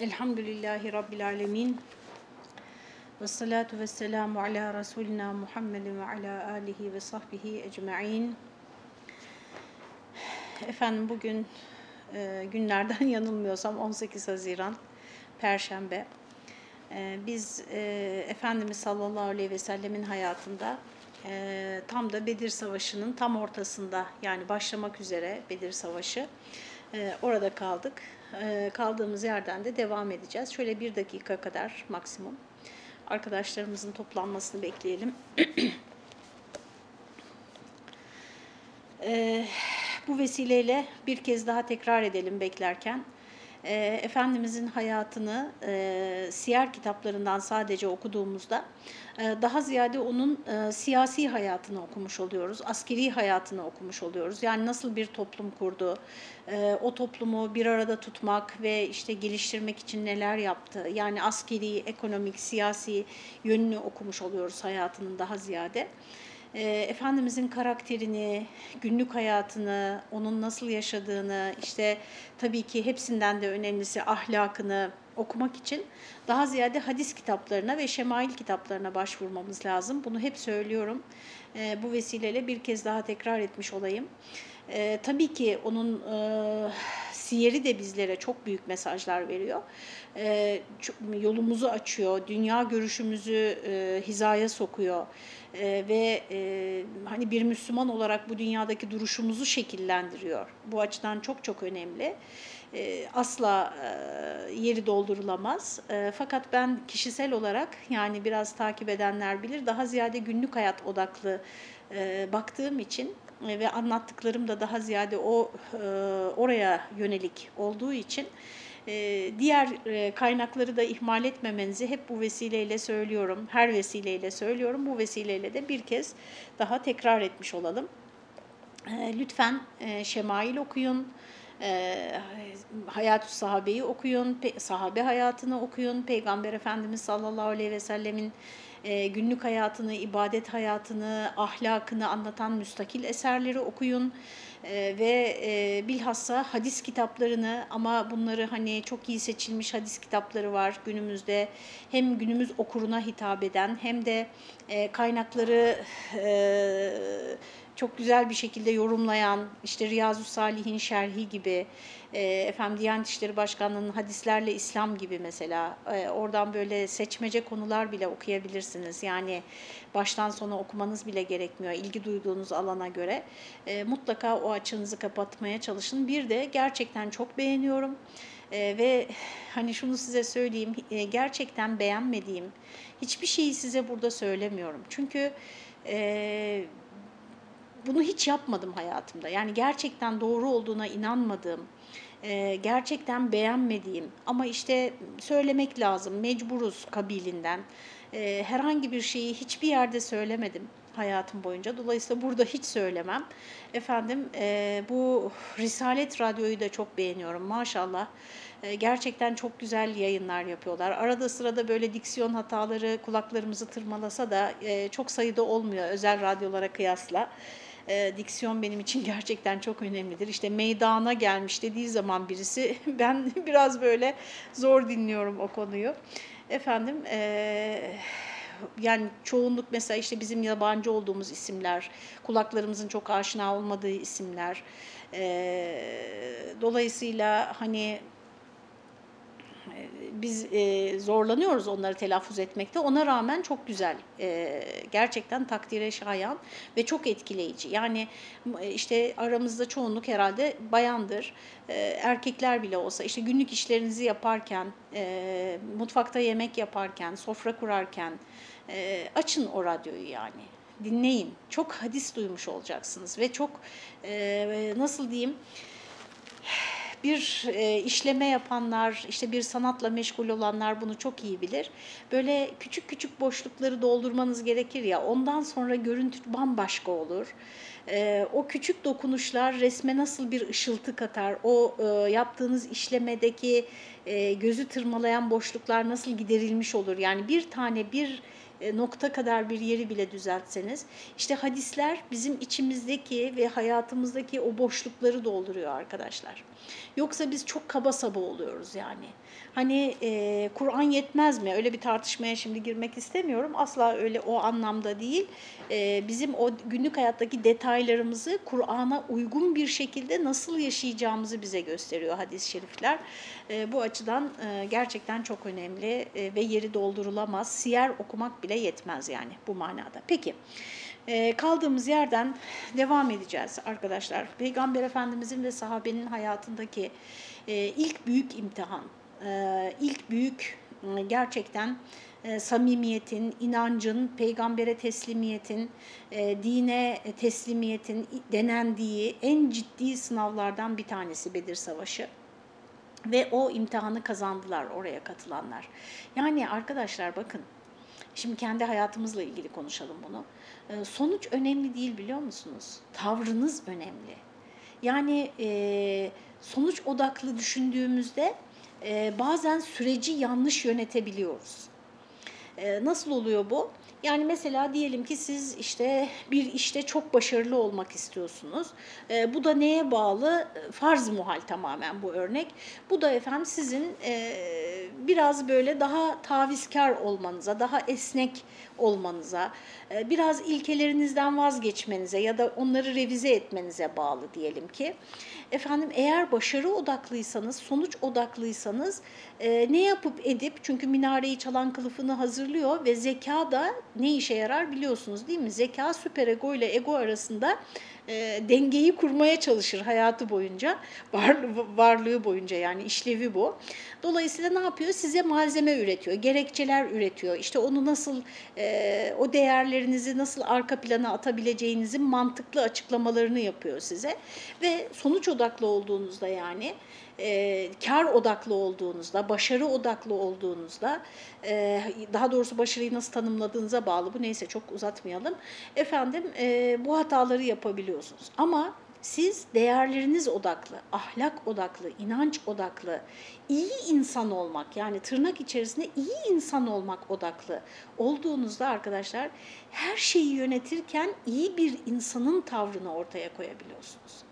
Elhamdülillahi Rabbil Alemin. Ve salatu ve selamu ala Resulina Muhammedin ve ala alihi ve sahbihi ecma'in. Efendim bugün e, günlerden yanılmıyorsam 18 Haziran Perşembe. E, biz e, Efendimiz sallallahu aleyhi ve sellemin hayatında tam da Bedir Savaşı'nın tam ortasında yani başlamak üzere Bedir Savaşı orada kaldık. E, kaldığımız yerden de devam edeceğiz. Şöyle bir dakika kadar maksimum. Arkadaşlarımızın toplanmasını bekleyelim. e, bu vesileyle bir kez daha tekrar edelim beklerken. E, Efendimizin hayatını e, siyer kitaplarından sadece okuduğumuzda e, daha ziyade onun e, siyasi hayatını okumuş oluyoruz, askeri hayatını okumuş oluyoruz. Yani nasıl bir toplum kurdu, e, o toplumu bir arada tutmak ve işte geliştirmek için neler yaptı. Yani askeri, ekonomik, siyasi yönünü okumuş oluyoruz hayatının daha ziyade. Efendimizin karakterini, günlük hayatını, onun nasıl yaşadığını, işte tabii ki hepsinden de önemlisi ahlakını okumak için daha ziyade hadis kitaplarına ve şemail kitaplarına başvurmamız lazım. Bunu hep söylüyorum. Bu vesileyle bir kez daha tekrar etmiş olayım. Tabii ki onun siyeri de bizlere çok büyük mesajlar veriyor. Yolumuzu açıyor, dünya görüşümüzü hizaya sokuyor ve hani bir Müslüman olarak bu dünyadaki duruşumuzu şekillendiriyor. Bu açıdan çok çok önemli. Asla yeri doldurulamaz. Fakat ben kişisel olarak yani biraz takip edenler bilir daha ziyade günlük hayat odaklı baktığım için ve anlattıklarım da daha ziyade o oraya yönelik olduğu için diğer kaynakları da ihmal etmemenizi hep bu vesileyle söylüyorum. Her vesileyle söylüyorum. Bu vesileyle de bir kez daha tekrar etmiş olalım. Lütfen şemail okuyun. Hayat-ı Sahabe'yi okuyun, sahabe hayatını okuyun, Peygamber Efendimiz sallallahu aleyhi ve sellemin günlük hayatını, ibadet hayatını, ahlakını anlatan müstakil eserleri okuyun. Ve bilhassa hadis kitaplarını ama bunları hani çok iyi seçilmiş hadis kitapları var günümüzde. Hem günümüz okuruna hitap eden hem de kaynakları çok güzel bir şekilde yorumlayan, işte Riyazu Salih'in şerhi gibi, e, efendim Diyanet İşleri Başkanlığı'nın hadislerle İslam gibi mesela, e, oradan böyle seçmece konular bile okuyabilirsiniz. Yani baştan sona okumanız bile gerekmiyor ilgi duyduğunuz alana göre. E, mutlaka o açınızı kapatmaya çalışın. Bir de gerçekten çok beğeniyorum. Ee, ve hani şunu size söyleyeyim, e, gerçekten beğenmediğim hiçbir şeyi size burada söylemiyorum. Çünkü e, bunu hiç yapmadım hayatımda. Yani gerçekten doğru olduğuna inanmadığım, gerçekten beğenmediğim ama işte söylemek lazım, mecburuz kabilinden. Herhangi bir şeyi hiçbir yerde söylemedim hayatım boyunca. Dolayısıyla burada hiç söylemem. Efendim bu Risalet Radyo'yu da çok beğeniyorum maşallah. Gerçekten çok güzel yayınlar yapıyorlar. Arada sırada böyle diksiyon hataları kulaklarımızı tırmalasa da çok sayıda olmuyor özel radyolara kıyasla e, diksiyon benim için gerçekten çok önemlidir. İşte meydana gelmiş dediği zaman birisi ben biraz böyle zor dinliyorum o konuyu. Efendim e, yani çoğunluk mesela işte bizim yabancı olduğumuz isimler, kulaklarımızın çok aşina olmadığı isimler. E, dolayısıyla hani biz e, zorlanıyoruz onları telaffuz etmekte. Ona rağmen çok güzel, e, gerçekten takdire şayan ve çok etkileyici. Yani işte aramızda çoğunluk herhalde bayandır. E, erkekler bile olsa işte günlük işlerinizi yaparken, e, mutfakta yemek yaparken, sofra kurarken e, açın o radyoyu yani dinleyin. Çok hadis duymuş olacaksınız ve çok e, nasıl diyeyim bir e, işleme yapanlar, işte bir sanatla meşgul olanlar bunu çok iyi bilir. Böyle küçük küçük boşlukları doldurmanız gerekir ya, ondan sonra görüntü bambaşka olur. E, o küçük dokunuşlar resme nasıl bir ışıltı katar, o e, yaptığınız işlemedeki e, gözü tırmalayan boşluklar nasıl giderilmiş olur. Yani bir tane bir nokta kadar bir yeri bile düzeltseniz işte hadisler bizim içimizdeki ve hayatımızdaki o boşlukları dolduruyor arkadaşlar. Yoksa biz çok kaba saba oluyoruz yani. Hani e, Kur'an yetmez mi? Öyle bir tartışmaya şimdi girmek istemiyorum. Asla öyle o anlamda değil. E, bizim o günlük hayattaki detaylarımızı Kur'an'a uygun bir şekilde nasıl yaşayacağımızı bize gösteriyor hadis-i şerifler. E, bu açıdan e, gerçekten çok önemli e, ve yeri doldurulamaz. Siyer okumak bile yetmez yani bu manada. Peki. Kaldığımız yerden devam edeceğiz arkadaşlar. Peygamber Efendimizin ve sahabenin hayatındaki ilk büyük imtihan, ilk büyük e, gerçekten e, samimiyetin, inancın, peygambere teslimiyetin, e, dine teslimiyetin denendiği en ciddi sınavlardan bir tanesi Bedir Savaşı. Ve o imtihanı kazandılar oraya katılanlar. Yani arkadaşlar bakın, şimdi kendi hayatımızla ilgili konuşalım bunu. E, sonuç önemli değil biliyor musunuz? Tavrınız önemli. Yani e, sonuç odaklı düşündüğümüzde e, bazen süreci yanlış yönetebiliyoruz. E, nasıl oluyor bu? Yani mesela diyelim ki siz işte bir işte çok başarılı olmak istiyorsunuz. E, bu da neye bağlı? Farz muhal tamamen bu örnek. Bu da efendim sizin e, biraz böyle daha tavizkar olmanıza, daha esnek olmanıza, e, biraz ilkelerinizden vazgeçmenize ya da onları revize etmenize bağlı diyelim ki. Efendim eğer başarı odaklıysanız, sonuç odaklıysanız e, ne yapıp edip çünkü minareyi çalan kılıfını hazırlıyor ve zeka da ne işe yarar biliyorsunuz değil mi? Zeka süperego ile ego arasında e, dengeyi kurmaya çalışır hayatı boyunca, var, varlığı boyunca yani işlevi bu. Dolayısıyla ne yapıyor? Size malzeme üretiyor, gerekçeler üretiyor. İşte onu nasıl, e, o değerlerinizi nasıl arka plana atabileceğinizin mantıklı açıklamalarını yapıyor size. Ve sonuç odaklı olduğunuzda yani, e, kar odaklı olduğunuzda, başarı odaklı olduğunuzda, e, daha doğrusu başarıyı nasıl tanımladığınıza bağlı bu neyse çok uzatmayalım. Efendim e, bu hataları yapabiliyorsunuz ama siz değerleriniz odaklı, ahlak odaklı, inanç odaklı, iyi insan olmak yani tırnak içerisinde iyi insan olmak odaklı olduğunuzda arkadaşlar her şeyi yönetirken iyi bir insanın tavrını ortaya koyabiliyorsunuz.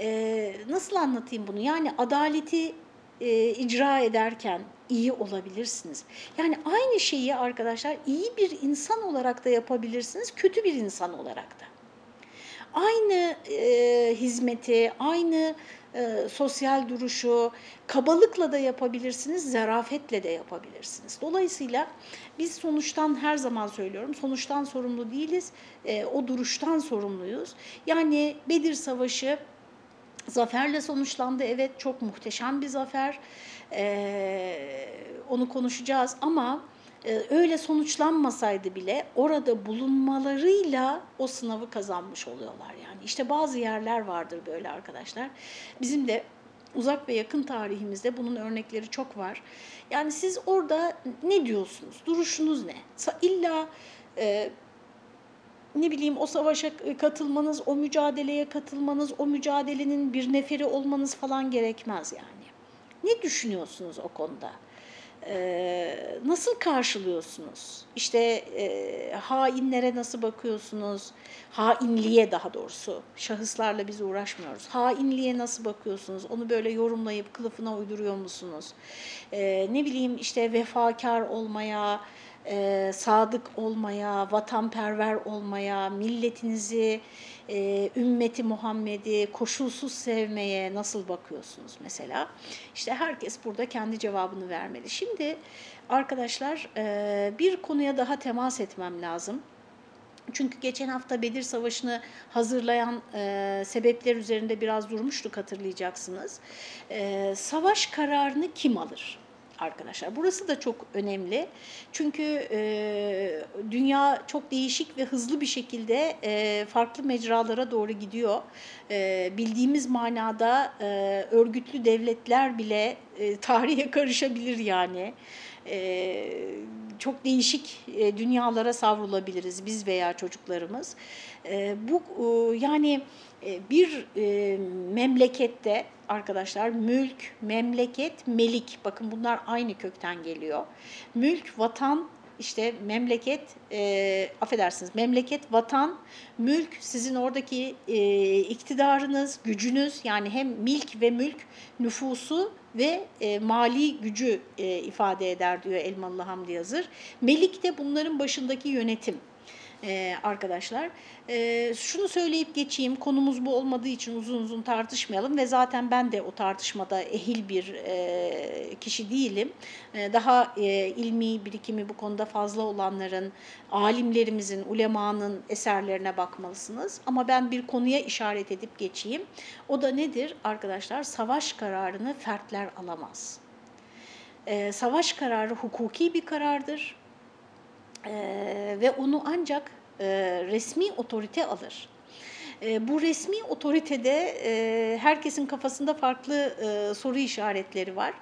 Ee, nasıl anlatayım bunu? Yani adaleti e, icra ederken iyi olabilirsiniz. Yani aynı şeyi arkadaşlar iyi bir insan olarak da yapabilirsiniz, kötü bir insan olarak da. Aynı e, hizmeti, aynı e, sosyal duruşu kabalıkla da yapabilirsiniz, zarafetle de yapabilirsiniz. Dolayısıyla biz sonuçtan her zaman söylüyorum, sonuçtan sorumlu değiliz, e, o duruştan sorumluyuz. Yani Bedir Savaşı Zaferle sonuçlandı. Evet çok muhteşem bir zafer. Ee, onu konuşacağız ama e, öyle sonuçlanmasaydı bile orada bulunmalarıyla o sınavı kazanmış oluyorlar. Yani işte bazı yerler vardır böyle arkadaşlar. Bizim de uzak ve yakın tarihimizde bunun örnekleri çok var. Yani siz orada ne diyorsunuz? Duruşunuz ne? İlla e, ne bileyim o savaşa katılmanız, o mücadeleye katılmanız, o mücadelenin bir neferi olmanız falan gerekmez yani. Ne düşünüyorsunuz o konuda? Ee, nasıl karşılıyorsunuz? İşte e, hainlere nasıl bakıyorsunuz? Hainliğe daha doğrusu. Şahıslarla biz uğraşmıyoruz. Hainliğe nasıl bakıyorsunuz? Onu böyle yorumlayıp kılıfına uyduruyor musunuz? Ee, ne bileyim işte vefakar olmaya, e, sadık olmaya, vatanperver olmaya, milletinizi, e, ümmeti Muhammed'i koşulsuz sevmeye nasıl bakıyorsunuz mesela? İşte herkes burada kendi cevabını vermeli. Şimdi arkadaşlar e, bir konuya daha temas etmem lazım. Çünkü geçen hafta Bedir Savaşı'nı hazırlayan e, sebepler üzerinde biraz durmuştuk hatırlayacaksınız. E, savaş kararını kim alır? Arkadaşlar. Burası da çok önemli. Çünkü e, dünya çok değişik ve hızlı bir şekilde e, farklı mecralara doğru gidiyor. E, bildiğimiz manada e, örgütlü devletler bile e, tarihe karışabilir yani. Çok değişik dünyalara savrulabiliriz biz veya çocuklarımız. Bu yani bir e, memlekette arkadaşlar mülk, memleket, melik bakın bunlar aynı kökten geliyor. Mülk, vatan, işte memleket, e, affedersiniz memleket, vatan, mülk, sizin oradaki e, iktidarınız, gücünüz yani hem milk ve mülk nüfusu ve e, mali gücü e, ifade eder diyor Elmalı Hamdi Yazır. Melik de bunların başındaki yönetim e, arkadaşlar. E, şunu söyleyip geçeyim, konumuz bu olmadığı için uzun uzun tartışmayalım ve zaten ben de o tartışmada ehil bir e, kişi değilim. Daha ilmi birikimi bu konuda fazla olanların, alimlerimizin, ulemanın eserlerine bakmalısınız. Ama ben bir konuya işaret edip geçeyim. O da nedir arkadaşlar? Savaş kararını fertler alamaz. Savaş kararı hukuki bir karardır e, ve onu ancak e, resmi otorite alır. E, bu resmi otoritede e, herkesin kafasında farklı e, soru işaretleri var.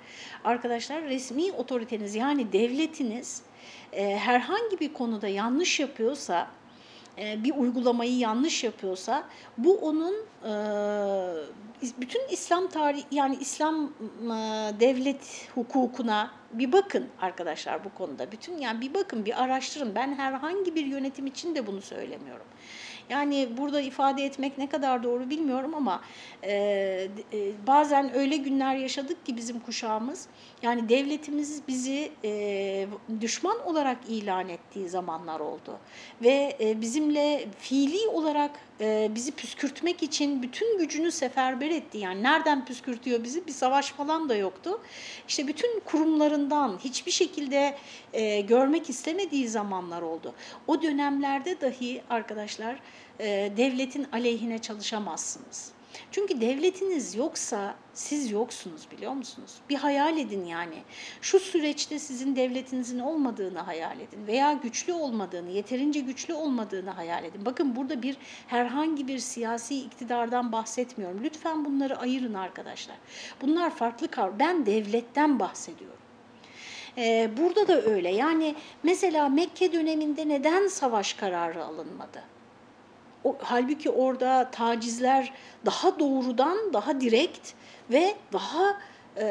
Arkadaşlar resmi otoriteniz yani devletiniz e, herhangi bir konuda yanlış yapıyorsa, bir uygulamayı yanlış yapıyorsa bu onun e, bütün İslam tarihi yani İslam e, devlet hukukuna bir bakın arkadaşlar bu konuda. Bütün yani bir bakın, bir araştırın. Ben herhangi bir yönetim için de bunu söylemiyorum. Yani burada ifade etmek ne kadar doğru bilmiyorum ama e, e, bazen öyle günler yaşadık ki bizim kuşağımız, yani devletimiz bizi e, düşman olarak ilan ettiği zamanlar oldu. Ve e, bizimle fiili olarak e, bizi püskürtmek için bütün gücünü seferber etti. Yani nereden püskürtüyor bizi? Bir savaş falan da yoktu. İşte bütün kurumlarından hiçbir şekilde e, görmek istemediği zamanlar oldu. O dönemlerde dahi arkadaşlar e, devletin aleyhine çalışamazsınız. Çünkü devletiniz yoksa siz yoksunuz biliyor musunuz? Bir hayal edin yani. Şu süreçte sizin devletinizin olmadığını hayal edin veya güçlü olmadığını, yeterince güçlü olmadığını hayal edin. Bakın burada bir herhangi bir siyasi iktidardan bahsetmiyorum. Lütfen bunları ayırın arkadaşlar. Bunlar farklı kavram. Ben devletten bahsediyorum. Ee, burada da öyle. Yani mesela Mekke döneminde neden savaş kararı alınmadı? O, halbuki orada tacizler daha doğrudan, daha direkt ve daha e,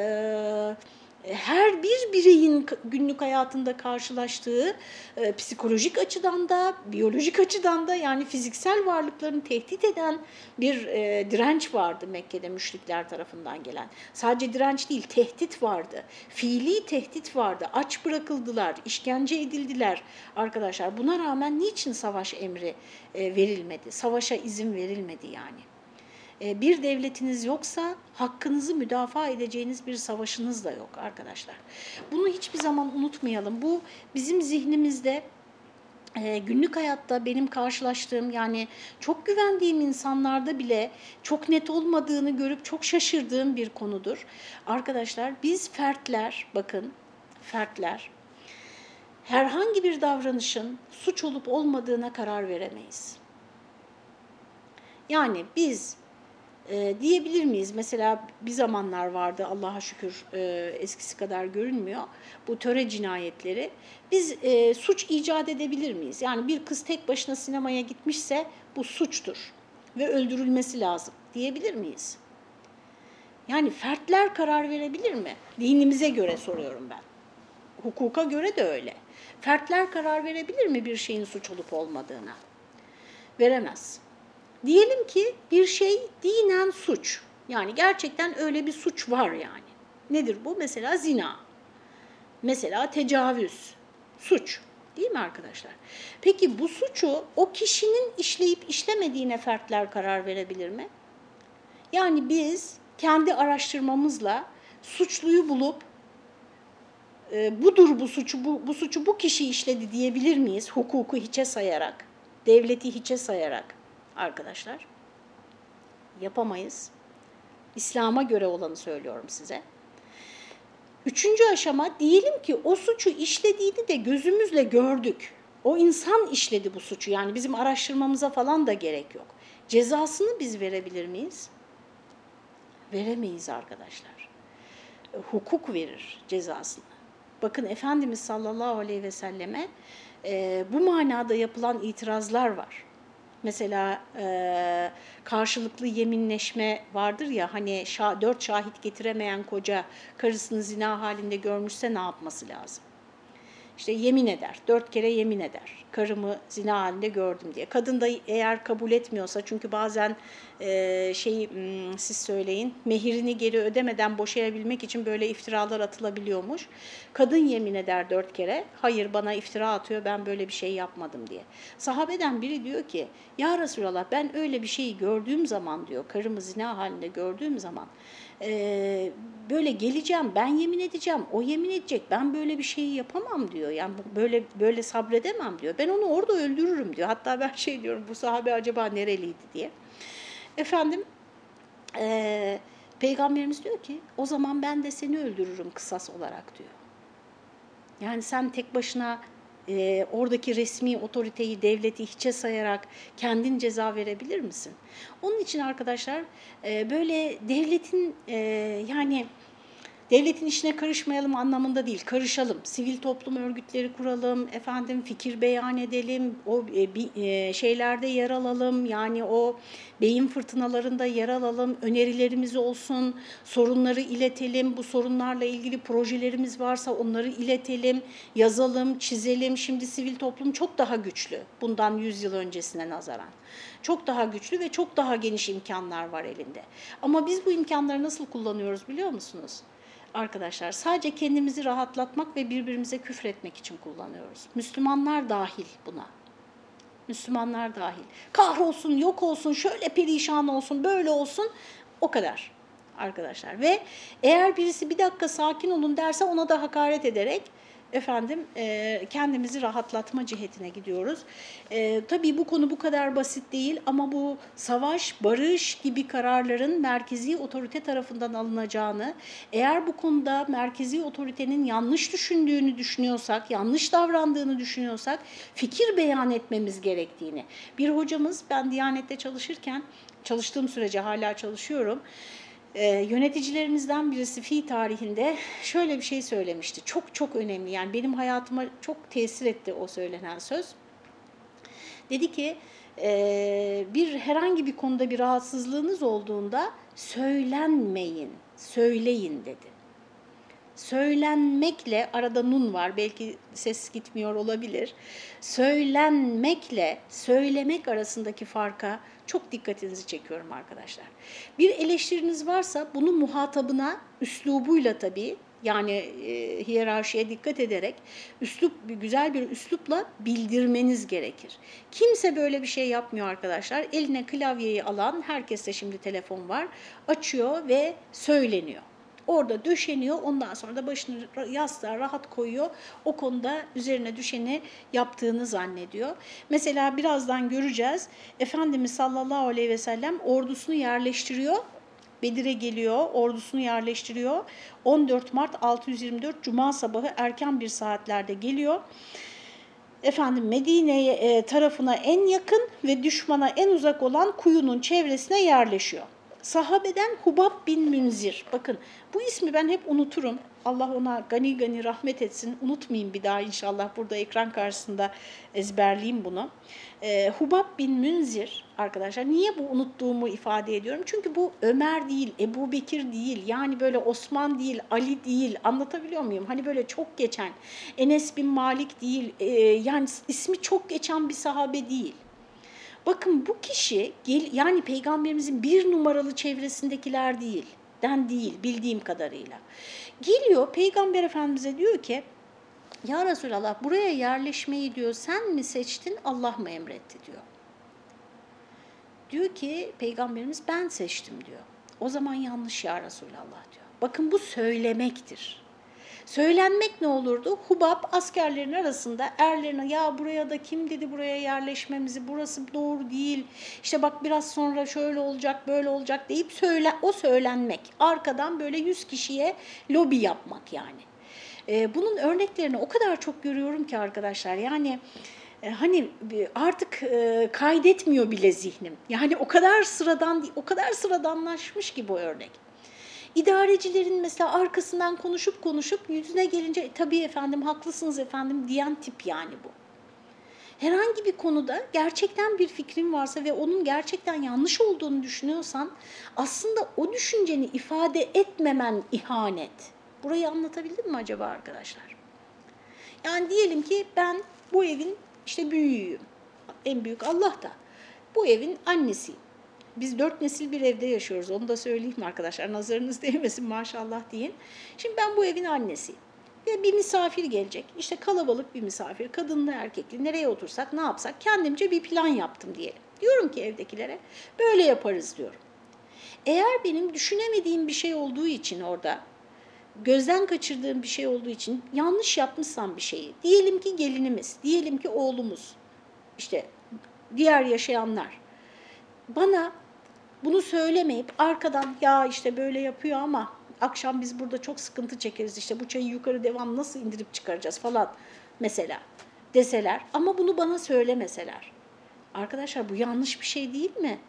her bir bireyin günlük hayatında karşılaştığı e, psikolojik açıdan da, biyolojik açıdan da yani fiziksel varlıklarını tehdit eden bir e, direnç vardı Mekke'de müşrikler tarafından gelen. Sadece direnç değil, tehdit vardı. Fiili tehdit vardı. Aç bırakıldılar, işkence edildiler arkadaşlar. Buna rağmen niçin savaş emri e, verilmedi? Savaşa izin verilmedi yani. E, bir devletiniz yoksa hakkınızı müdafaa edeceğiniz bir savaşınız da yok arkadaşlar. Bunu hiçbir zaman unutmayalım. Bu bizim zihnimizde e, günlük hayatta benim karşılaştığım yani çok güvendiğim insanlarda bile çok net olmadığını görüp çok şaşırdığım bir konudur. Arkadaşlar biz fertler bakın fertler herhangi bir davranışın suç olup olmadığına karar veremeyiz. Yani biz e, diyebilir miyiz? Mesela bir zamanlar vardı Allah'a şükür e, eskisi kadar görünmüyor bu töre cinayetleri. Biz e, suç icat edebilir miyiz? Yani bir kız tek başına sinemaya gitmişse bu suçtur ve öldürülmesi lazım diyebilir miyiz? Yani fertler karar verebilir mi? Dinimize göre soruyorum ben. Hukuka göre de öyle. Fertler karar verebilir mi bir şeyin suç olup olmadığına? Veremez. Diyelim ki bir şey dinen suç. Yani gerçekten öyle bir suç var yani. Nedir bu? Mesela zina. Mesela tecavüz. Suç. Değil mi arkadaşlar? Peki bu suçu o kişinin işleyip işlemediğine fertler karar verebilir mi? Yani biz kendi araştırmamızla suçluyu bulup e, budur bu suçu bu, bu suçu bu kişi işledi diyebilir miyiz? Hukuku hiçe sayarak, devleti hiçe sayarak arkadaşlar. Yapamayız. İslam'a göre olanı söylüyorum size. Üçüncü aşama diyelim ki o suçu işlediğini de gözümüzle gördük. O insan işledi bu suçu. Yani bizim araştırmamıza falan da gerek yok. Cezasını biz verebilir miyiz? Veremeyiz arkadaşlar. Hukuk verir cezasını. Bakın Efendimiz sallallahu aleyhi ve selleme e, bu manada yapılan itirazlar var. Mesela e, karşılıklı yeminleşme vardır ya hani şah, dört şahit getiremeyen koca karısını zina halinde görmüşse ne yapması lazım? İşte yemin eder, dört kere yemin eder. Karımı zina halinde gördüm diye. Kadın da eğer kabul etmiyorsa çünkü bazen e, şey siz söyleyin mehirini geri ödemeden boşayabilmek için böyle iftiralar atılabiliyormuş. Kadın yemin eder dört kere hayır bana iftira atıyor ben böyle bir şey yapmadım diye. Sahabeden biri diyor ki ya Resulallah ben öyle bir şeyi gördüğüm zaman diyor karımı zina halinde gördüğüm zaman e, böyle geleceğim ben yemin edeceğim o yemin edecek ben böyle bir şeyi yapamam diyor. Yani böyle böyle sabredemem diyor. Ben onu orada öldürürüm diyor. Hatta ben şey diyorum bu sahabe acaba nereliydi? diye. Efendim e, peygamberimiz diyor ki o zaman ben de seni öldürürüm kısas olarak diyor. Yani sen tek başına e, oradaki resmi otoriteyi, devleti hiçe sayarak kendin ceza verebilir misin? Onun için arkadaşlar e, böyle devletin e, yani devletin işine karışmayalım anlamında değil, karışalım. Sivil toplum örgütleri kuralım, efendim fikir beyan edelim, o e, e, şeylerde yer alalım. Yani o beyin fırtınalarında yer alalım, önerilerimiz olsun, sorunları iletelim. Bu sorunlarla ilgili projelerimiz varsa onları iletelim, yazalım, çizelim. Şimdi sivil toplum çok daha güçlü bundan 100 yıl öncesine nazaran. Çok daha güçlü ve çok daha geniş imkanlar var elinde. Ama biz bu imkanları nasıl kullanıyoruz biliyor musunuz? Arkadaşlar sadece kendimizi rahatlatmak ve birbirimize küfretmek için kullanıyoruz. Müslümanlar dahil buna. Müslümanlar dahil. Kahrolsun, yok olsun, şöyle perişan olsun, böyle olsun o kadar arkadaşlar. Ve eğer birisi bir dakika sakin olun derse ona da hakaret ederek efendim e, kendimizi rahatlatma cihetine gidiyoruz. E, tabii bu konu bu kadar basit değil ama bu savaş, barış gibi kararların merkezi otorite tarafından alınacağını, eğer bu konuda merkezi otoritenin yanlış düşündüğünü düşünüyorsak, yanlış davrandığını düşünüyorsak fikir beyan etmemiz gerektiğini. Bir hocamız ben Diyanet'te çalışırken, çalıştığım sürece hala çalışıyorum, e, yöneticilerimizden birisi fi tarihinde şöyle bir şey söylemişti. Çok çok önemli yani benim hayatıma çok tesir etti o söylenen söz. Dedi ki e, bir herhangi bir konuda bir rahatsızlığınız olduğunda söylenmeyin, söyleyin dedi. Söylenmekle arada nun var belki ses gitmiyor olabilir. Söylenmekle söylemek arasındaki farka çok dikkatinizi çekiyorum arkadaşlar. Bir eleştiriniz varsa bunu muhatabına üslubuyla tabii yani e, hiyerarşiye dikkat ederek üslup güzel bir üslupla bildirmeniz gerekir. Kimse böyle bir şey yapmıyor arkadaşlar. Eline klavyeyi alan herkeste şimdi telefon var. Açıyor ve söyleniyor. Orada döşeniyor. Ondan sonra da başını yastığa rahat koyuyor. O konuda üzerine düşeni yaptığını zannediyor. Mesela birazdan göreceğiz. Efendimiz sallallahu aleyhi ve sellem ordusunu yerleştiriyor. Bedir'e geliyor, ordusunu yerleştiriyor. 14 Mart 624 Cuma sabahı erken bir saatlerde geliyor. Efendim Medine'ye e, tarafına en yakın ve düşmana en uzak olan kuyunun çevresine yerleşiyor. Sahabeden Hubab bin Münzir. Bakın bu ismi ben hep unuturum. Allah ona gani gani rahmet etsin. Unutmayayım bir daha inşallah burada ekran karşısında ezberleyeyim bunu. Ee, Hubab bin Münzir arkadaşlar niye bu unuttuğumu ifade ediyorum? Çünkü bu Ömer değil, Ebu Bekir değil, yani böyle Osman değil, Ali değil anlatabiliyor muyum? Hani böyle çok geçen, Enes bin Malik değil, e, yani ismi çok geçen bir sahabe değil. Bakın bu kişi yani peygamberimizin bir numaralı çevresindekiler değil, den değil bildiğim kadarıyla. Geliyor peygamber efendimize diyor ki ya Resulallah buraya yerleşmeyi diyor sen mi seçtin Allah mı emretti diyor. Diyor ki peygamberimiz ben seçtim diyor. O zaman yanlış ya Resulallah diyor. Bakın bu söylemektir. Söylenmek ne olurdu? Hubab askerlerin arasında erlerine ya buraya da kim dedi buraya yerleşmemizi burası doğru değil. İşte bak biraz sonra şöyle olacak böyle olacak deyip söyle, o söylenmek. Arkadan böyle yüz kişiye lobi yapmak yani. Ee, bunun örneklerini o kadar çok görüyorum ki arkadaşlar yani e, hani artık e, kaydetmiyor bile zihnim. Yani o kadar sıradan o kadar sıradanlaşmış ki bu örnek. İdarecilerin mesela arkasından konuşup konuşup yüzüne gelince e, tabii efendim haklısınız efendim diyen tip yani bu. Herhangi bir konuda gerçekten bir fikrin varsa ve onun gerçekten yanlış olduğunu düşünüyorsan aslında o düşünceni ifade etmemen ihanet. Burayı anlatabildim mi acaba arkadaşlar? Yani diyelim ki ben bu evin işte büyüğüyüm. En büyük Allah da. Bu evin annesiyim. Biz dört nesil bir evde yaşıyoruz. Onu da söyleyeyim arkadaşlar. Nazarınız değmesin maşallah deyin. Şimdi ben bu evin annesiyim. Ve bir misafir gelecek. İşte kalabalık bir misafir. Kadınlı erkekli. Nereye otursak ne yapsak. Kendimce bir plan yaptım diyelim. Diyorum ki evdekilere böyle yaparız diyorum. Eğer benim düşünemediğim bir şey olduğu için orada gözden kaçırdığım bir şey olduğu için yanlış yapmışsam bir şeyi, diyelim ki gelinimiz, diyelim ki oğlumuz, işte diğer yaşayanlar bana bunu söylemeyip arkadan ya işte böyle yapıyor ama akşam biz burada çok sıkıntı çekeriz işte bu çayı yukarı devam nasıl indirip çıkaracağız falan mesela deseler ama bunu bana söylemeseler. Arkadaşlar bu yanlış bir şey değil mi?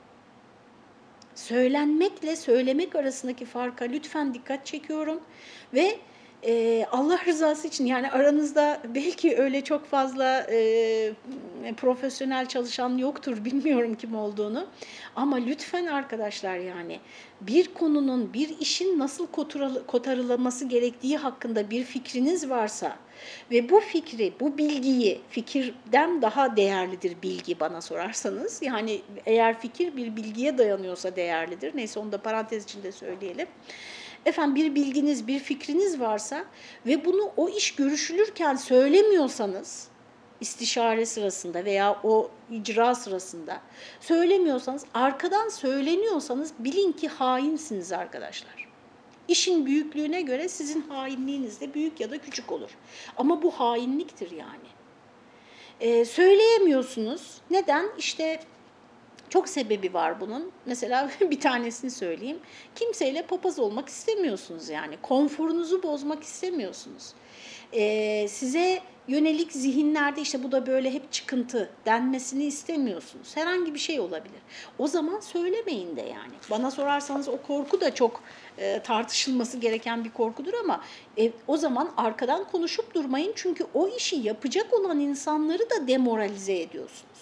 Söylenmekle söylemek arasındaki farka lütfen dikkat çekiyorum ve e, Allah rızası için yani aranızda belki öyle çok fazla e, profesyonel çalışan yoktur bilmiyorum kim olduğunu ama lütfen arkadaşlar yani bir konunun bir işin nasıl kotarılması gerektiği hakkında bir fikriniz varsa ve bu fikri, bu bilgiyi, fikirden daha değerlidir bilgi bana sorarsanız. Yani eğer fikir bir bilgiye dayanıyorsa değerlidir. Neyse onu da parantez içinde söyleyelim. Efendim bir bilginiz, bir fikriniz varsa ve bunu o iş görüşülürken söylemiyorsanız, istişare sırasında veya o icra sırasında söylemiyorsanız, arkadan söyleniyorsanız bilin ki hainsiniz arkadaşlar. İşin büyüklüğüne göre sizin hainliğiniz de büyük ya da küçük olur. Ama bu hainliktir yani. Ee, söyleyemiyorsunuz. Neden? İşte çok sebebi var bunun. Mesela bir tanesini söyleyeyim. Kimseyle papaz olmak istemiyorsunuz yani. Konforunuzu bozmak istemiyorsunuz. Ee, size yönelik zihinlerde işte bu da böyle hep çıkıntı denmesini istemiyorsunuz. Herhangi bir şey olabilir. O zaman söylemeyin de yani. Bana sorarsanız o korku da çok e, tartışılması gereken bir korkudur ama e, o zaman arkadan konuşup durmayın. Çünkü o işi yapacak olan insanları da demoralize ediyorsunuz.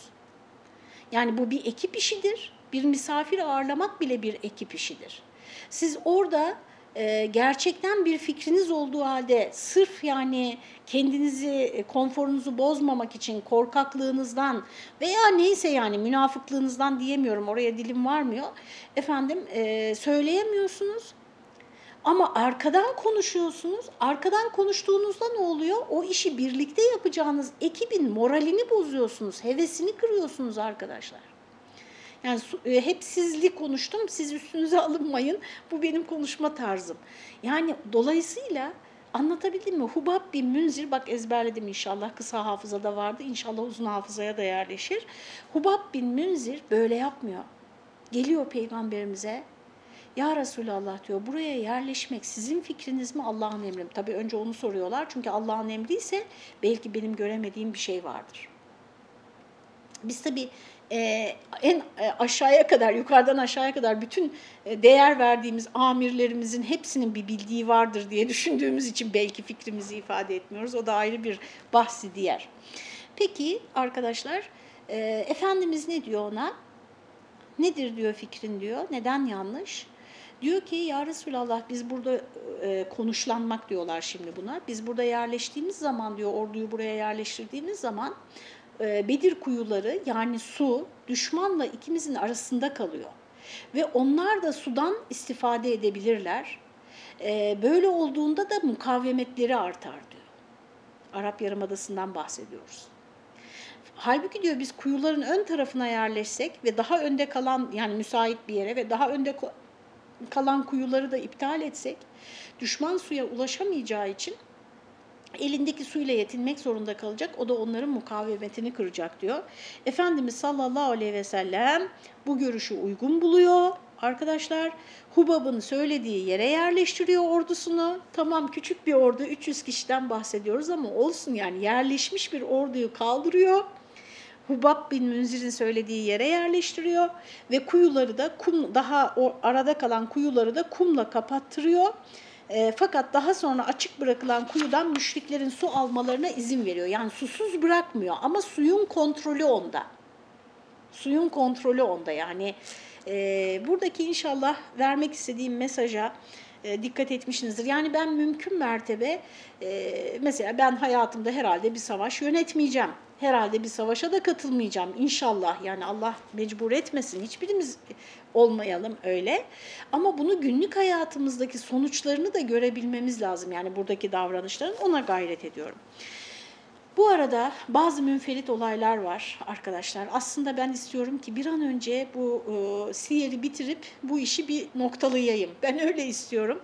Yani bu bir ekip işidir. Bir misafir ağırlamak bile bir ekip işidir. Siz orada e, gerçekten bir fikriniz olduğu halde sırf yani kendinizi, e, konforunuzu bozmamak için korkaklığınızdan veya neyse yani münafıklığınızdan diyemiyorum oraya dilim varmıyor. Efendim e, söyleyemiyorsunuz ama arkadan konuşuyorsunuz. Arkadan konuştuğunuzda ne oluyor? O işi birlikte yapacağınız ekibin moralini bozuyorsunuz, hevesini kırıyorsunuz arkadaşlar. Yani e, hep sizli konuştum, siz üstünüze alınmayın. Bu benim konuşma tarzım. Yani dolayısıyla anlatabildim mi? Hubab bin Münzir, bak ezberledim inşallah, kısa hafızada vardı, inşallah uzun hafızaya da yerleşir. Hubab bin Münzir böyle yapmıyor. Geliyor peygamberimize, ya Resulallah diyor buraya yerleşmek sizin fikriniz mi Allah'ın emri mi? Tabii önce onu soruyorlar çünkü Allah'ın emri ise belki benim göremediğim bir şey vardır. Biz tabii e, en e, aşağıya kadar, yukarıdan aşağıya kadar bütün e, değer verdiğimiz amirlerimizin hepsinin bir bildiği vardır diye düşündüğümüz için belki fikrimizi ifade etmiyoruz. O da ayrı bir bahsi diğer. Peki arkadaşlar, e, Efendimiz ne diyor ona? Nedir diyor fikrin diyor, neden yanlış? Diyor ki ya Resulallah biz burada e, konuşlanmak diyorlar şimdi buna. Biz burada yerleştiğimiz zaman diyor orduyu buraya yerleştirdiğimiz zaman e, Bedir kuyuları yani su düşmanla ikimizin arasında kalıyor. Ve onlar da sudan istifade edebilirler. E, böyle olduğunda da mukavemetleri artar diyor. Arap Yarımadası'ndan bahsediyoruz. Halbuki diyor biz kuyuların ön tarafına yerleşsek ve daha önde kalan yani müsait bir yere ve daha önde kalan kuyuları da iptal etsek düşman suya ulaşamayacağı için elindeki suyla yetinmek zorunda kalacak. O da onların mukavemetini kıracak diyor. Efendimiz sallallahu aleyhi ve sellem bu görüşü uygun buluyor. Arkadaşlar Hubab'ın söylediği yere yerleştiriyor ordusunu. Tamam küçük bir ordu 300 kişiden bahsediyoruz ama olsun yani yerleşmiş bir orduyu kaldırıyor Hubab bin Münzir'in söylediği yere yerleştiriyor ve kuyuları da kum daha o arada kalan kuyuları da kumla kapattırıyor. E, fakat daha sonra açık bırakılan kuyudan müşriklerin su almalarına izin veriyor. Yani susuz bırakmıyor ama suyun kontrolü onda. Suyun kontrolü onda yani. E, buradaki inşallah vermek istediğim mesaja e, dikkat etmişsinizdir. Yani ben mümkün mertebe e, mesela ben hayatımda herhalde bir savaş yönetmeyeceğim. Herhalde bir savaşa da katılmayacağım inşallah. Yani Allah mecbur etmesin. Hiçbirimiz olmayalım öyle. Ama bunu günlük hayatımızdaki sonuçlarını da görebilmemiz lazım. Yani buradaki davranışların ona gayret ediyorum. Bu arada bazı münferit olaylar var arkadaşlar. Aslında ben istiyorum ki bir an önce bu e, siyeri bitirip bu işi bir noktalayayım. Ben öyle istiyorum.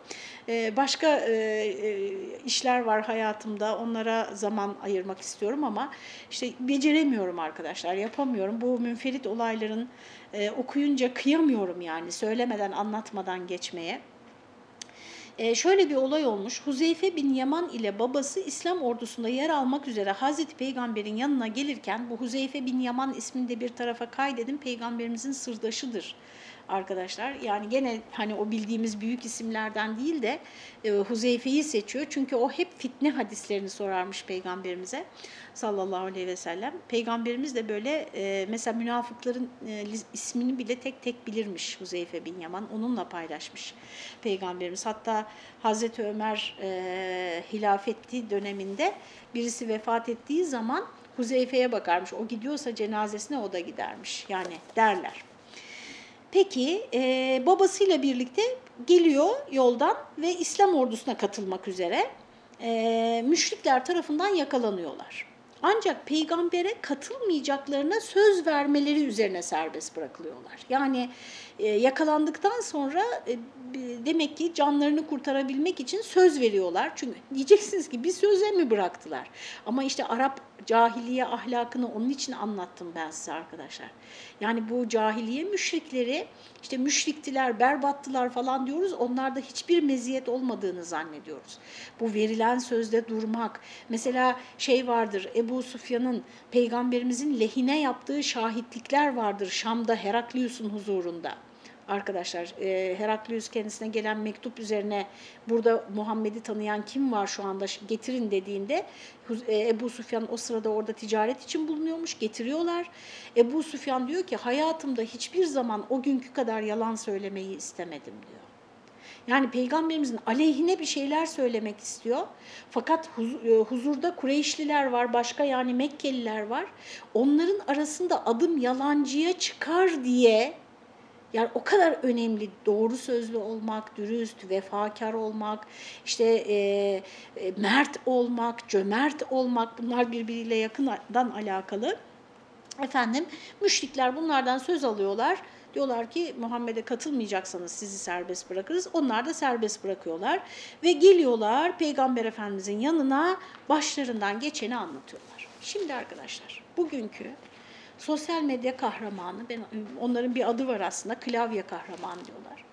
E, başka e, e, işler var hayatımda. Onlara zaman ayırmak istiyorum ama işte beceremiyorum arkadaşlar. Yapamıyorum. Bu münferit olayların e, okuyunca kıyamıyorum yani söylemeden anlatmadan geçmeye. Ee, şöyle bir olay olmuş. Huzeyfe bin Yaman ile babası İslam ordusunda yer almak üzere Hazreti Peygamber'in yanına gelirken bu Huzeyfe bin Yaman isminde bir tarafa kaydedin peygamberimizin sırdaşıdır arkadaşlar. Yani gene hani o bildiğimiz büyük isimlerden değil de e, Huzeyfe'yi seçiyor. Çünkü o hep fitne hadislerini sorarmış peygamberimize sallallahu aleyhi ve sellem. Peygamberimiz de böyle e, mesela münafıkların e, ismini bile tek tek bilirmiş Huzeyfe bin Yaman. Onunla paylaşmış peygamberimiz. Hatta Hazreti Ömer e, hilafetli döneminde birisi vefat ettiği zaman Huzeyfe'ye bakarmış. O gidiyorsa cenazesine o da gidermiş. Yani derler. Peki e, babasıyla birlikte geliyor yoldan ve İslam ordusuna katılmak üzere e, müşrikler tarafından yakalanıyorlar. Ancak peygambere katılmayacaklarına söz vermeleri üzerine serbest bırakılıyorlar. Yani e, yakalandıktan sonra e, demek ki canlarını kurtarabilmek için söz veriyorlar. Çünkü diyeceksiniz ki bir söze mi bıraktılar? Ama işte Arap cahiliye ahlakını onun için anlattım ben size arkadaşlar. Yani bu cahiliye müşrikleri işte müşriktiler, berbattılar falan diyoruz. Onlarda hiçbir meziyet olmadığını zannediyoruz. Bu verilen sözde durmak. Mesela şey vardır Ebu Sufyan'ın peygamberimizin lehine yaptığı şahitlikler vardır Şam'da Heraklius'un huzurunda arkadaşlar. E, Heraklius kendisine gelen mektup üzerine burada Muhammed'i tanıyan kim var şu anda getirin dediğinde e, Ebu Sufyan o sırada orada ticaret için bulunuyormuş getiriyorlar. Ebu Sufyan diyor ki hayatımda hiçbir zaman o günkü kadar yalan söylemeyi istemedim diyor. Yani peygamberimizin aleyhine bir şeyler söylemek istiyor. Fakat e, huzurda Kureyşliler var, başka yani Mekkeliler var. Onların arasında adım yalancıya çıkar diye yani o kadar önemli doğru sözlü olmak, dürüst, vefakar olmak, işte e, e, mert olmak, cömert olmak bunlar birbiriyle yakından alakalı. Efendim müşrikler bunlardan söz alıyorlar. Diyorlar ki Muhammed'e katılmayacaksanız sizi serbest bırakırız. Onlar da serbest bırakıyorlar ve geliyorlar Peygamber Efendimizin yanına başlarından geçeni anlatıyorlar. Şimdi arkadaşlar bugünkü sosyal medya kahramanı, ben, onların bir adı var aslında, klavye kahramanı diyorlar.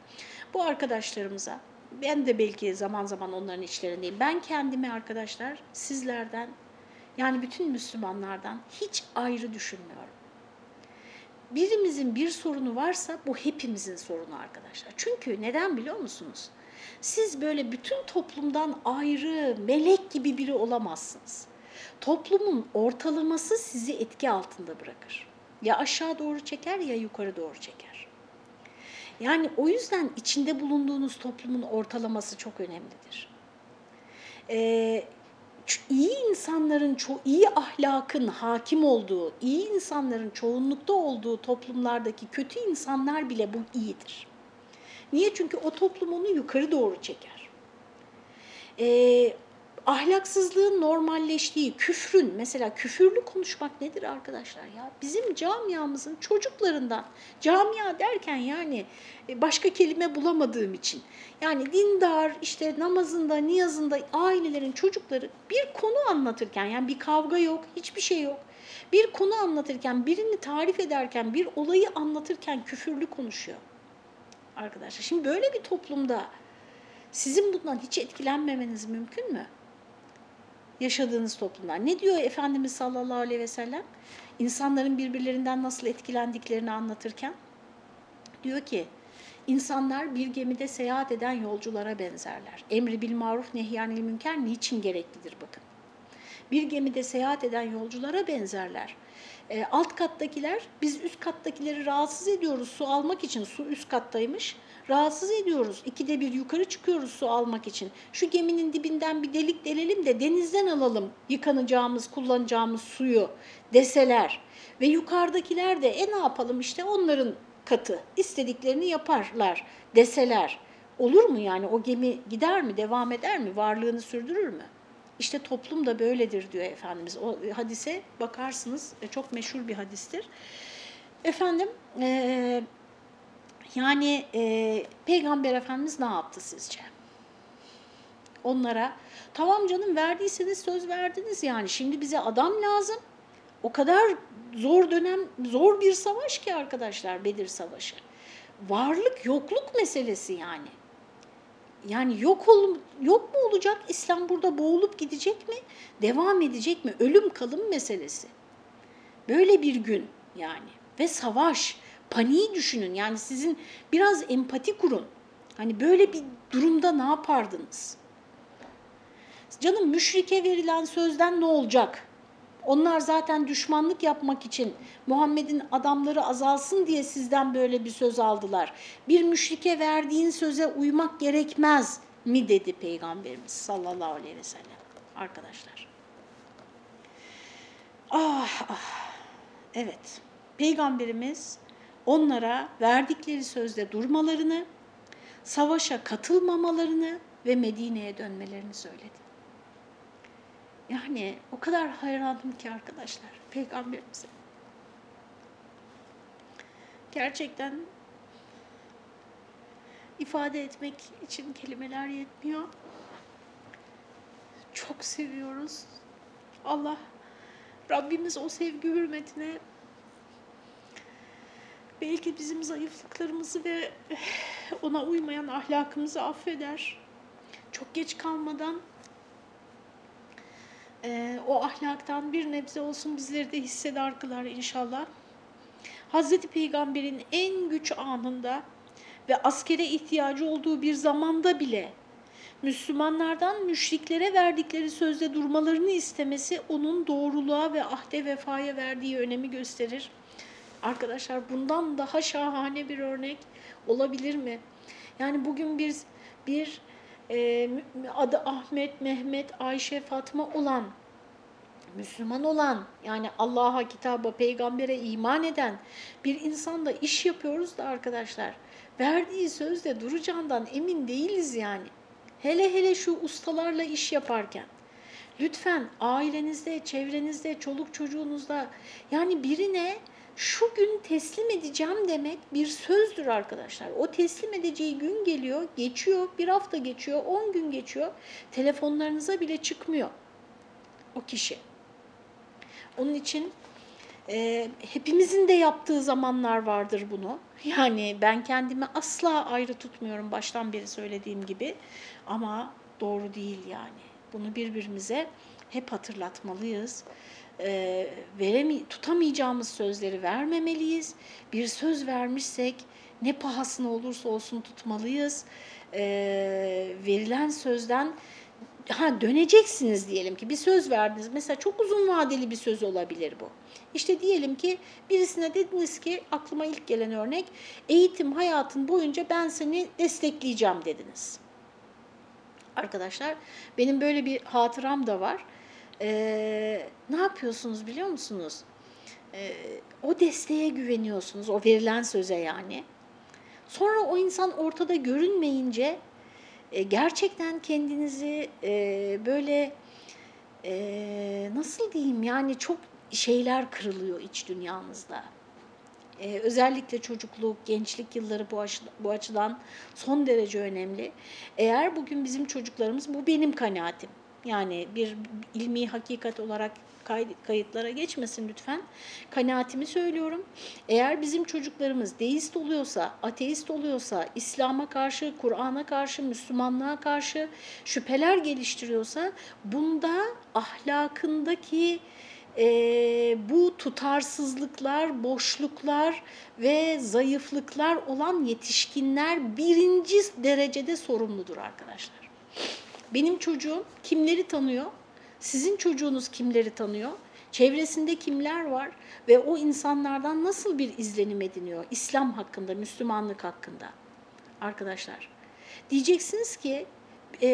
Bu arkadaşlarımıza, ben de belki zaman zaman onların içlerindeyim. Ben kendimi arkadaşlar sizlerden, yani bütün Müslümanlardan hiç ayrı düşünmüyorum. Birimizin bir sorunu varsa bu hepimizin sorunu arkadaşlar. Çünkü neden biliyor musunuz? Siz böyle bütün toplumdan ayrı, melek gibi biri olamazsınız toplumun ortalaması sizi etki altında bırakır. Ya aşağı doğru çeker ya yukarı doğru çeker. Yani o yüzden içinde bulunduğunuz toplumun ortalaması çok önemlidir. Ee, iyi insanların, ço iyi ahlakın hakim olduğu, iyi insanların çoğunlukta olduğu toplumlardaki kötü insanlar bile bu iyidir. Niye? Çünkü o toplum onu yukarı doğru çeker. Ee, ahlaksızlığın normalleştiği, küfrün mesela küfürlü konuşmak nedir arkadaşlar ya? Bizim camiamızın çocuklarından, camia derken yani e, başka kelime bulamadığım için. Yani dindar, işte namazında, niyazında ailelerin çocukları bir konu anlatırken yani bir kavga yok, hiçbir şey yok. Bir konu anlatırken, birini tarif ederken, bir olayı anlatırken küfürlü konuşuyor. Arkadaşlar şimdi böyle bir toplumda sizin bundan hiç etkilenmemeniz mümkün mü? Yaşadığınız toplumlar. Ne diyor Efendimiz sallallahu aleyhi ve sellem? İnsanların birbirlerinden nasıl etkilendiklerini anlatırken diyor ki insanlar bir gemide seyahat eden yolculara benzerler. Emri bil maruf nehyanil münker niçin gereklidir bakın. Bir gemide seyahat eden yolculara benzerler. E, alt kattakiler biz üst kattakileri rahatsız ediyoruz su almak için su üst kattaymış rahatsız ediyoruz. İkide bir yukarı çıkıyoruz su almak için. Şu geminin dibinden bir delik delelim de denizden alalım yıkanacağımız, kullanacağımız suyu deseler. Ve yukarıdakiler de e ne yapalım işte onların katı istediklerini yaparlar deseler. Olur mu yani o gemi gider mi, devam eder mi, varlığını sürdürür mü? İşte toplum da böyledir diyor Efendimiz. O hadise bakarsınız e, çok meşhur bir hadistir. Efendim e, yani e, Peygamber Efendimiz ne yaptı sizce? Onlara tamam canım verdiyseniz söz verdiniz yani şimdi bize adam lazım. O kadar zor dönem, zor bir savaş ki arkadaşlar Bedir Savaşı. Varlık yokluk meselesi yani. Yani yok ol, yok mu olacak? İslam burada boğulup gidecek mi? Devam edecek mi? Ölüm kalım meselesi. Böyle bir gün yani ve savaş, paniği düşünün. Yani sizin biraz empati kurun. Hani böyle bir durumda ne yapardınız? Canım müşrike verilen sözden ne olacak? Onlar zaten düşmanlık yapmak için Muhammed'in adamları azalsın diye sizden böyle bir söz aldılar. Bir müşrike verdiğin söze uymak gerekmez mi dedi Peygamberimiz sallallahu aleyhi ve sellem arkadaşlar. Ah ah evet Peygamberimiz onlara verdikleri sözde durmalarını, savaşa katılmamalarını ve Medine'ye dönmelerini söyledi. Yani o kadar hayranım ki arkadaşlar peygamberimize. Gerçekten ifade etmek için kelimeler yetmiyor. Çok seviyoruz. Allah Rabbimiz o sevgi hürmetine belki bizim zayıflıklarımızı ve ona uymayan ahlakımızı affeder. Çok geç kalmadan e, o ahlaktan bir nebze olsun bizleri de hissedar kılar inşallah. Hazreti Peygamber'in en güç anında ve askere ihtiyacı olduğu bir zamanda bile Müslümanlardan müşriklere verdikleri sözde durmalarını istemesi onun doğruluğa ve ahde vefaya verdiği önemi gösterir. Arkadaşlar bundan daha şahane bir örnek olabilir mi? Yani bugün bir bir e, adı Ahmet, Mehmet, Ayşe, Fatma olan, Müslüman olan yani Allah'a, kitaba, peygambere iman eden bir insanla iş yapıyoruz da arkadaşlar. Verdiği sözde duracağından emin değiliz yani. Hele hele şu ustalarla iş yaparken. Lütfen ailenizde, çevrenizde, çoluk çocuğunuzda yani birine şu gün teslim edeceğim demek bir sözdür arkadaşlar. O teslim edeceği gün geliyor, geçiyor, bir hafta geçiyor, on gün geçiyor. Telefonlarınıza bile çıkmıyor o kişi. Onun için e, hepimizin de yaptığı zamanlar vardır bunu. Yani ben kendimi asla ayrı tutmuyorum baştan beri söylediğim gibi. Ama doğru değil yani. Bunu birbirimize hep hatırlatmalıyız e, veremi, tutamayacağımız sözleri vermemeliyiz. Bir söz vermişsek ne pahasına olursa olsun tutmalıyız. E, verilen sözden ha döneceksiniz diyelim ki bir söz verdiniz. Mesela çok uzun vadeli bir söz olabilir bu. İşte diyelim ki birisine dediniz ki aklıma ilk gelen örnek eğitim hayatın boyunca ben seni destekleyeceğim dediniz. Arkadaşlar benim böyle bir hatıram da var e, ne yapıyorsunuz biliyor musunuz? E, o desteğe güveniyorsunuz, o verilen söze yani. Sonra o insan ortada görünmeyince e, gerçekten kendinizi e, böyle e, nasıl diyeyim yani çok şeyler kırılıyor iç dünyanızda. Ee, özellikle çocukluk, gençlik yılları bu, aşı, bu açıdan son derece önemli. Eğer bugün bizim çocuklarımız, bu benim kanaatim, yani bir ilmi hakikat olarak kayıtlara geçmesin lütfen. Kanaatimi söylüyorum. Eğer bizim çocuklarımız deist oluyorsa, ateist oluyorsa, İslam'a karşı, Kur'an'a karşı, Müslümanlığa karşı şüpheler geliştiriyorsa bunda ahlakındaki e, bu tutarsızlıklar, boşluklar ve zayıflıklar olan yetişkinler birinci derecede sorumludur arkadaşlar. Benim çocuğum kimleri tanıyor? Sizin çocuğunuz kimleri tanıyor? Çevresinde kimler var ve o insanlardan nasıl bir izlenim ediniyor İslam hakkında, Müslümanlık hakkında? arkadaşlar. Diyeceksiniz ki e,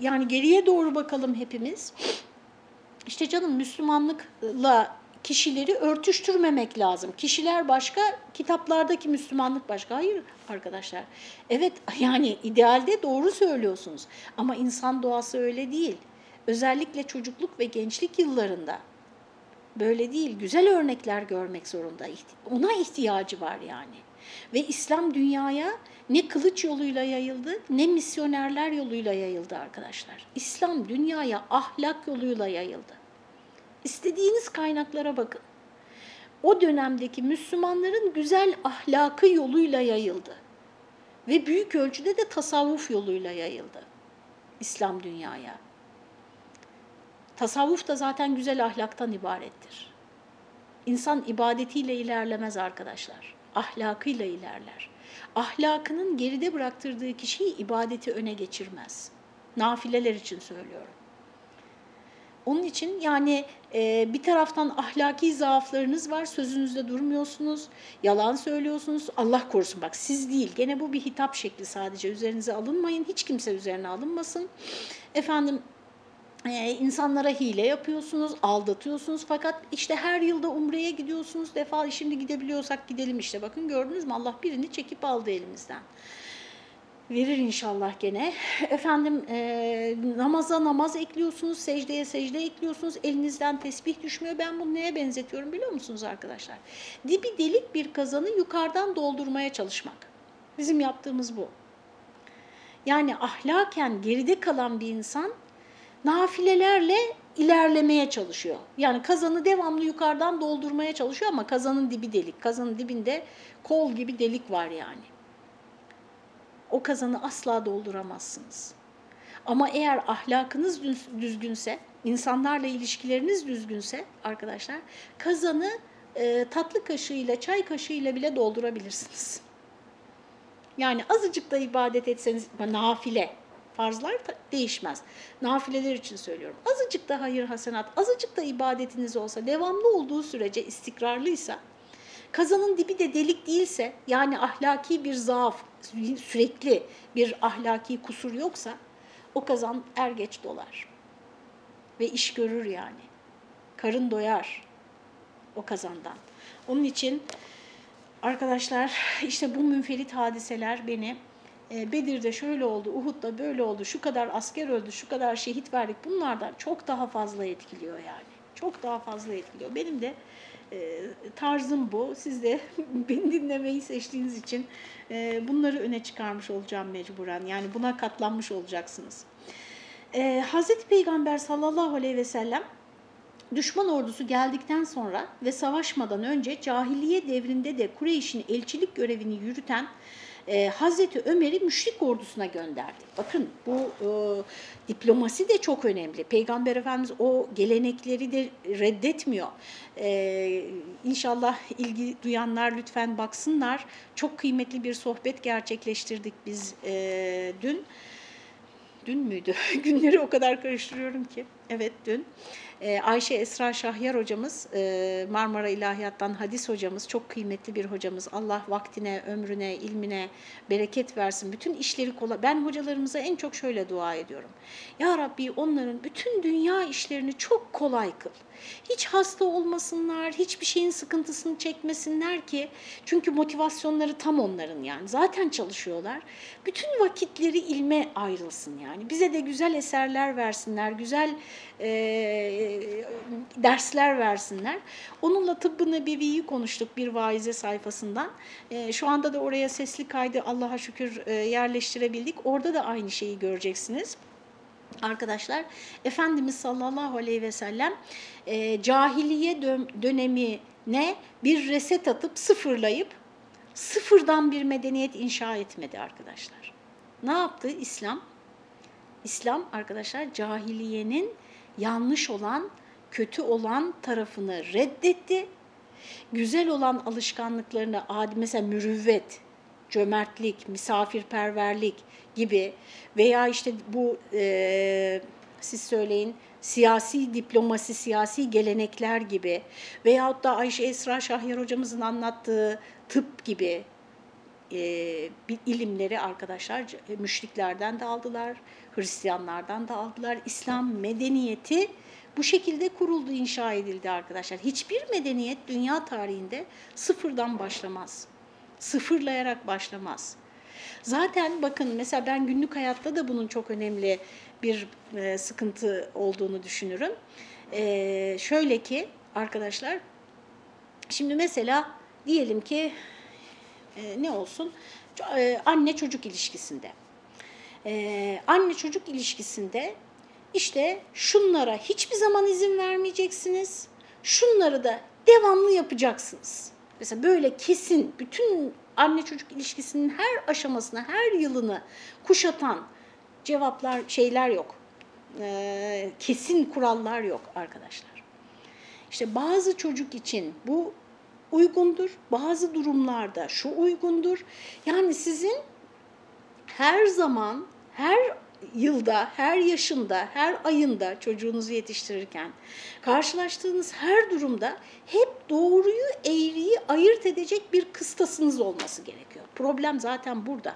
yani geriye doğru bakalım hepimiz. İşte canım Müslümanlıkla kişileri örtüştürmemek lazım. Kişiler başka, kitaplardaki Müslümanlık başka. Hayır arkadaşlar. Evet yani idealde doğru söylüyorsunuz. Ama insan doğası öyle değil. Özellikle çocukluk ve gençlik yıllarında böyle değil. Güzel örnekler görmek zorunda. Ona ihtiyacı var yani. Ve İslam dünyaya ne kılıç yoluyla yayıldı ne misyonerler yoluyla yayıldı arkadaşlar. İslam dünyaya ahlak yoluyla yayıldı. İstediğiniz kaynaklara bakın. O dönemdeki Müslümanların güzel ahlakı yoluyla yayıldı. Ve büyük ölçüde de tasavvuf yoluyla yayıldı İslam dünyaya. Tasavvuf da zaten güzel ahlaktan ibarettir. İnsan ibadetiyle ilerlemez arkadaşlar. Ahlakıyla ilerler. Ahlakının geride bıraktırdığı kişiyi ibadeti öne geçirmez. Nafileler için söylüyorum. Onun için yani e, bir taraftan ahlaki zaaflarınız var, sözünüzde durmuyorsunuz, yalan söylüyorsunuz. Allah korusun bak siz değil, gene bu bir hitap şekli sadece. Üzerinize alınmayın, hiç kimse üzerine alınmasın. Efendim e, insanlara hile yapıyorsunuz, aldatıyorsunuz. Fakat işte her yılda umreye gidiyorsunuz defa şimdi gidebiliyorsak gidelim işte. Bakın gördünüz mü? Allah birini çekip aldı elimizden verir inşallah gene. Efendim e, namaza namaz ekliyorsunuz, secdeye secde ekliyorsunuz, elinizden tesbih düşmüyor. Ben bunu neye benzetiyorum biliyor musunuz arkadaşlar? Dibi delik bir kazanı yukarıdan doldurmaya çalışmak. Bizim yaptığımız bu. Yani ahlaken geride kalan bir insan nafilelerle ilerlemeye çalışıyor. Yani kazanı devamlı yukarıdan doldurmaya çalışıyor ama kazanın dibi delik. Kazanın dibinde kol gibi delik var yani o kazanı asla dolduramazsınız. Ama eğer ahlakınız düzgünse, insanlarla ilişkileriniz düzgünse arkadaşlar kazanı e, tatlı kaşığıyla, çay kaşığıyla bile doldurabilirsiniz. Yani azıcık da ibadet etseniz, nafile, farzlar değişmez. Nafileler için söylüyorum. Azıcık da hayır hasenat, azıcık da ibadetiniz olsa, devamlı olduğu sürece istikrarlıysa, kazanın dibi de delik değilse, yani ahlaki bir zaaf, sürekli bir ahlaki kusur yoksa o kazan er geç dolar. Ve iş görür yani. Karın doyar o kazandan. Onun için arkadaşlar işte bu münferit hadiseler beni e, Bedir'de şöyle oldu, Uhud'da böyle oldu, şu kadar asker öldü, şu kadar şehit verdik bunlardan çok daha fazla etkiliyor yani. Çok daha fazla etkiliyor. Benim de tarzım bu. Siz de beni dinlemeyi seçtiğiniz için e, bunları öne çıkarmış olacağım mecburen. Yani buna katlanmış olacaksınız. E, Hazreti Peygamber sallallahu aleyhi ve sellem düşman ordusu geldikten sonra ve savaşmadan önce cahiliye devrinde de Kureyş'in elçilik görevini yürüten e, Hazreti Ömer'i müşrik ordusuna gönderdi. Bakın bu e, diplomasi de çok önemli. Peygamber Efendimiz o gelenekleri de reddetmiyor. E, inşallah ilgi duyanlar lütfen baksınlar. Çok kıymetli bir sohbet gerçekleştirdik biz e, dün. Dün müydü? Günleri o kadar karıştırıyorum ki. Evet dün. Ee, Ayşe Esra Şahyar hocamız, e, Marmara İlahiyat'tan hadis hocamız, çok kıymetli bir hocamız. Allah vaktine, ömrüne, ilmine bereket versin. Bütün işleri kolay. Ben hocalarımıza en çok şöyle dua ediyorum. Ya Rabbi onların bütün dünya işlerini çok kolay kıl. Hiç hasta olmasınlar, hiçbir şeyin sıkıntısını çekmesinler ki. Çünkü motivasyonları tam onların yani. Zaten çalışıyorlar. Bütün vakitleri ilme ayrılsın yani. Bize de güzel eserler versinler, güzel e, dersler versinler. Onunla Tıbbı Nebevi'yi konuştuk bir vaize sayfasından. E, şu anda da oraya sesli kaydı Allah'a şükür e, yerleştirebildik. Orada da aynı şeyi göreceksiniz. Arkadaşlar Efendimiz sallallahu aleyhi ve sellem e, cahiliye dönemine bir reset atıp sıfırlayıp sıfırdan bir medeniyet inşa etmedi arkadaşlar. Ne yaptı İslam? İslam arkadaşlar cahiliyenin yanlış olan, kötü olan tarafını reddetti. Güzel olan alışkanlıklarını, mesela mürüvvet, cömertlik, misafirperverlik gibi veya işte bu e, siz söyleyin siyasi diplomasi, siyasi gelenekler gibi veyahut da Ayşe Esra Şahyar hocamızın anlattığı tıp gibi e, bir ilimleri arkadaşlar c- müşriklerden de aldılar, Hristiyanlardan da aldılar. İslam medeniyeti bu şekilde kuruldu, inşa edildi arkadaşlar. Hiçbir medeniyet dünya tarihinde sıfırdan başlamaz. Sıfırlayarak başlamaz. Zaten bakın mesela ben günlük hayatta da bunun çok önemli bir e, sıkıntı olduğunu düşünürüm. E, şöyle ki arkadaşlar, şimdi mesela diyelim ki e, ne olsun e, anne çocuk ilişkisinde. E, anne çocuk ilişkisinde işte şunlara hiçbir zaman izin vermeyeceksiniz. Şunları da devamlı yapacaksınız. Mesela böyle kesin bütün anne çocuk ilişkisinin her aşamasını, her yılını kuşatan cevaplar, şeyler yok. E, kesin kurallar yok arkadaşlar. İşte bazı çocuk için bu uygundur, bazı durumlarda şu uygundur. Yani sizin her zaman, her yılda, her yaşında, her ayında çocuğunuzu yetiştirirken karşılaştığınız her durumda hep doğruyu, eğriyi ayırt edecek bir kıstasınız olması gerekiyor. Problem zaten burada.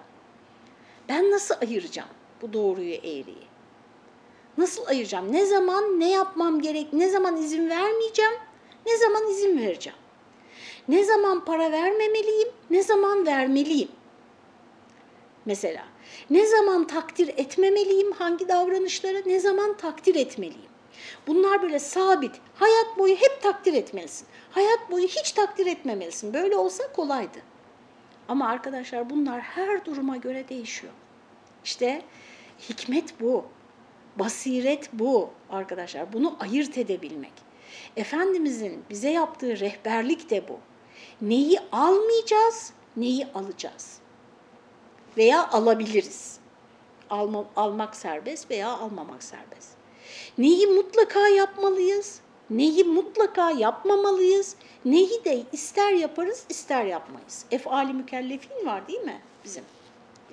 Ben nasıl ayıracağım bu doğruyu, eğriyi? Nasıl ayıracağım? Ne zaman ne yapmam gerek? Ne zaman izin vermeyeceğim? Ne zaman izin vereceğim? Ne zaman para vermemeliyim? Ne zaman vermeliyim? Mesela ne zaman takdir etmemeliyim hangi davranışları, ne zaman takdir etmeliyim? Bunlar böyle sabit. Hayat boyu hep takdir etmelisin. Hayat boyu hiç takdir etmemelisin. Böyle olsa kolaydı. Ama arkadaşlar bunlar her duruma göre değişiyor. İşte hikmet bu. Basiret bu arkadaşlar. Bunu ayırt edebilmek. Efendimizin bize yaptığı rehberlik de bu. Neyi almayacağız, neyi alacağız? Veya alabiliriz. Alma, almak serbest veya almamak serbest. Neyi mutlaka yapmalıyız, neyi mutlaka yapmamalıyız, neyi de ister yaparız, ister yapmayız. Efali mükellefin var değil mi bizim?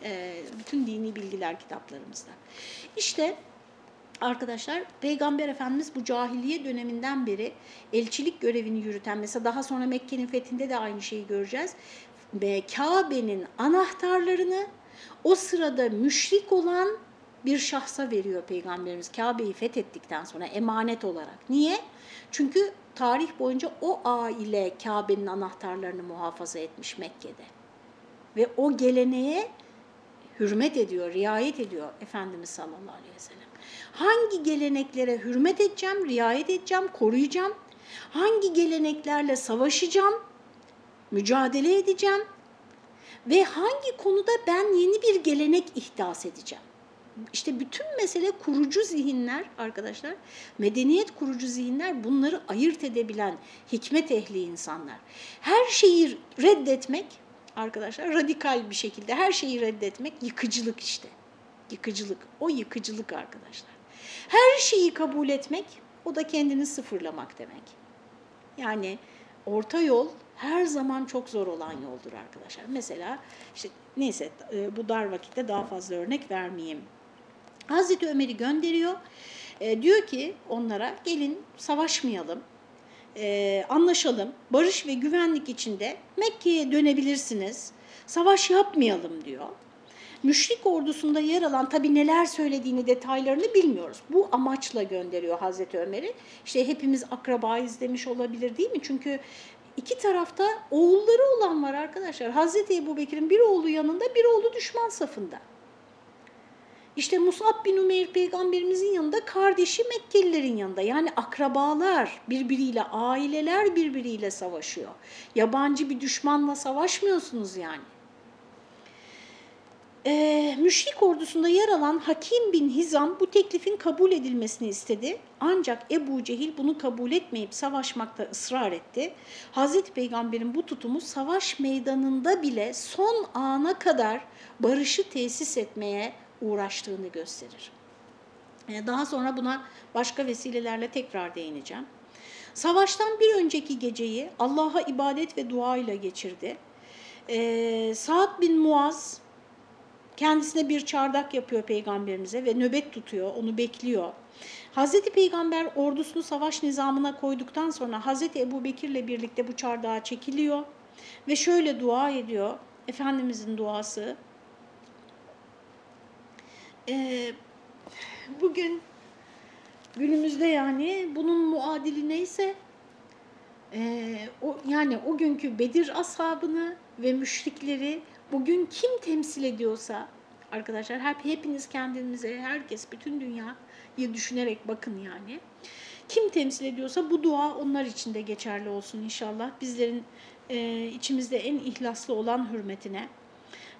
Ee, bütün dini bilgiler kitaplarımızda. İşte Arkadaşlar Peygamber Efendimiz bu cahiliye döneminden beri elçilik görevini yürüten mesela daha sonra Mekke'nin fethinde de aynı şeyi göreceğiz. Kabe'nin anahtarlarını o sırada müşrik olan bir şahsa veriyor Peygamberimiz Kabe'yi fethettikten sonra emanet olarak. Niye? Çünkü tarih boyunca o aile Kabe'nin anahtarlarını muhafaza etmiş Mekke'de. Ve o geleneğe hürmet ediyor, riayet ediyor Efendimiz sallallahu aleyhi ve sellem. Hangi geleneklere hürmet edeceğim, riayet edeceğim, koruyacağım? Hangi geleneklerle savaşacağım, mücadele edeceğim? Ve hangi konuda ben yeni bir gelenek ihdas edeceğim? İşte bütün mesele kurucu zihinler arkadaşlar, medeniyet kurucu zihinler bunları ayırt edebilen hikmet ehli insanlar. Her şeyi reddetmek arkadaşlar radikal bir şekilde her şeyi reddetmek yıkıcılık işte. Yıkıcılık, o yıkıcılık arkadaşlar. Her şeyi kabul etmek, o da kendini sıfırlamak demek. Yani orta yol her zaman çok zor olan yoldur arkadaşlar. Mesela işte neyse e, bu dar vakitte daha fazla örnek vermeyeyim. Hazreti Ömer'i gönderiyor. E, diyor ki onlara gelin savaşmayalım, e, anlaşalım, barış ve güvenlik içinde Mekke'ye dönebilirsiniz, savaş yapmayalım diyor. Müşrik ordusunda yer alan tabi neler söylediğini detaylarını bilmiyoruz. Bu amaçla gönderiyor Hazreti Ömer'i. İşte hepimiz akrabayız demiş olabilir değil mi? Çünkü iki tarafta oğulları olan var arkadaşlar. Hazreti Ebu Bekir'in bir oğlu yanında bir oğlu düşman safında. İşte Musab bin Umeyr peygamberimizin yanında kardeşi Mekkelilerin yanında. Yani akrabalar birbiriyle, aileler birbiriyle savaşıyor. Yabancı bir düşmanla savaşmıyorsunuz yani. Ee, müşrik ordusunda yer alan Hakim bin Hizam bu teklifin kabul edilmesini istedi. Ancak Ebu Cehil bunu kabul etmeyip savaşmakta ısrar etti. Hazreti Peygamber'in bu tutumu savaş meydanında bile son ana kadar barışı tesis etmeye uğraştığını gösterir. Ee, daha sonra buna başka vesilelerle tekrar değineceğim. Savaştan bir önceki geceyi Allah'a ibadet ve dua ile geçirdi. Ee, Sa'd bin Muaz kendisine bir çardak yapıyor peygamberimize ve nöbet tutuyor, onu bekliyor. Hazreti Peygamber ordusunu savaş nizamına koyduktan sonra Hazreti Ebu Bekir'le birlikte bu çardağa çekiliyor ve şöyle dua ediyor. Efendimizin duası. Ee, bugün günümüzde yani bunun muadili neyse e, o yani o günkü Bedir ashabını ve müşrikleri bugün kim temsil ediyorsa arkadaşlar hep hepiniz kendinize herkes bütün dünyayı düşünerek bakın yani. Kim temsil ediyorsa bu dua onlar için de geçerli olsun inşallah. Bizlerin e, içimizde en ihlaslı olan hürmetine.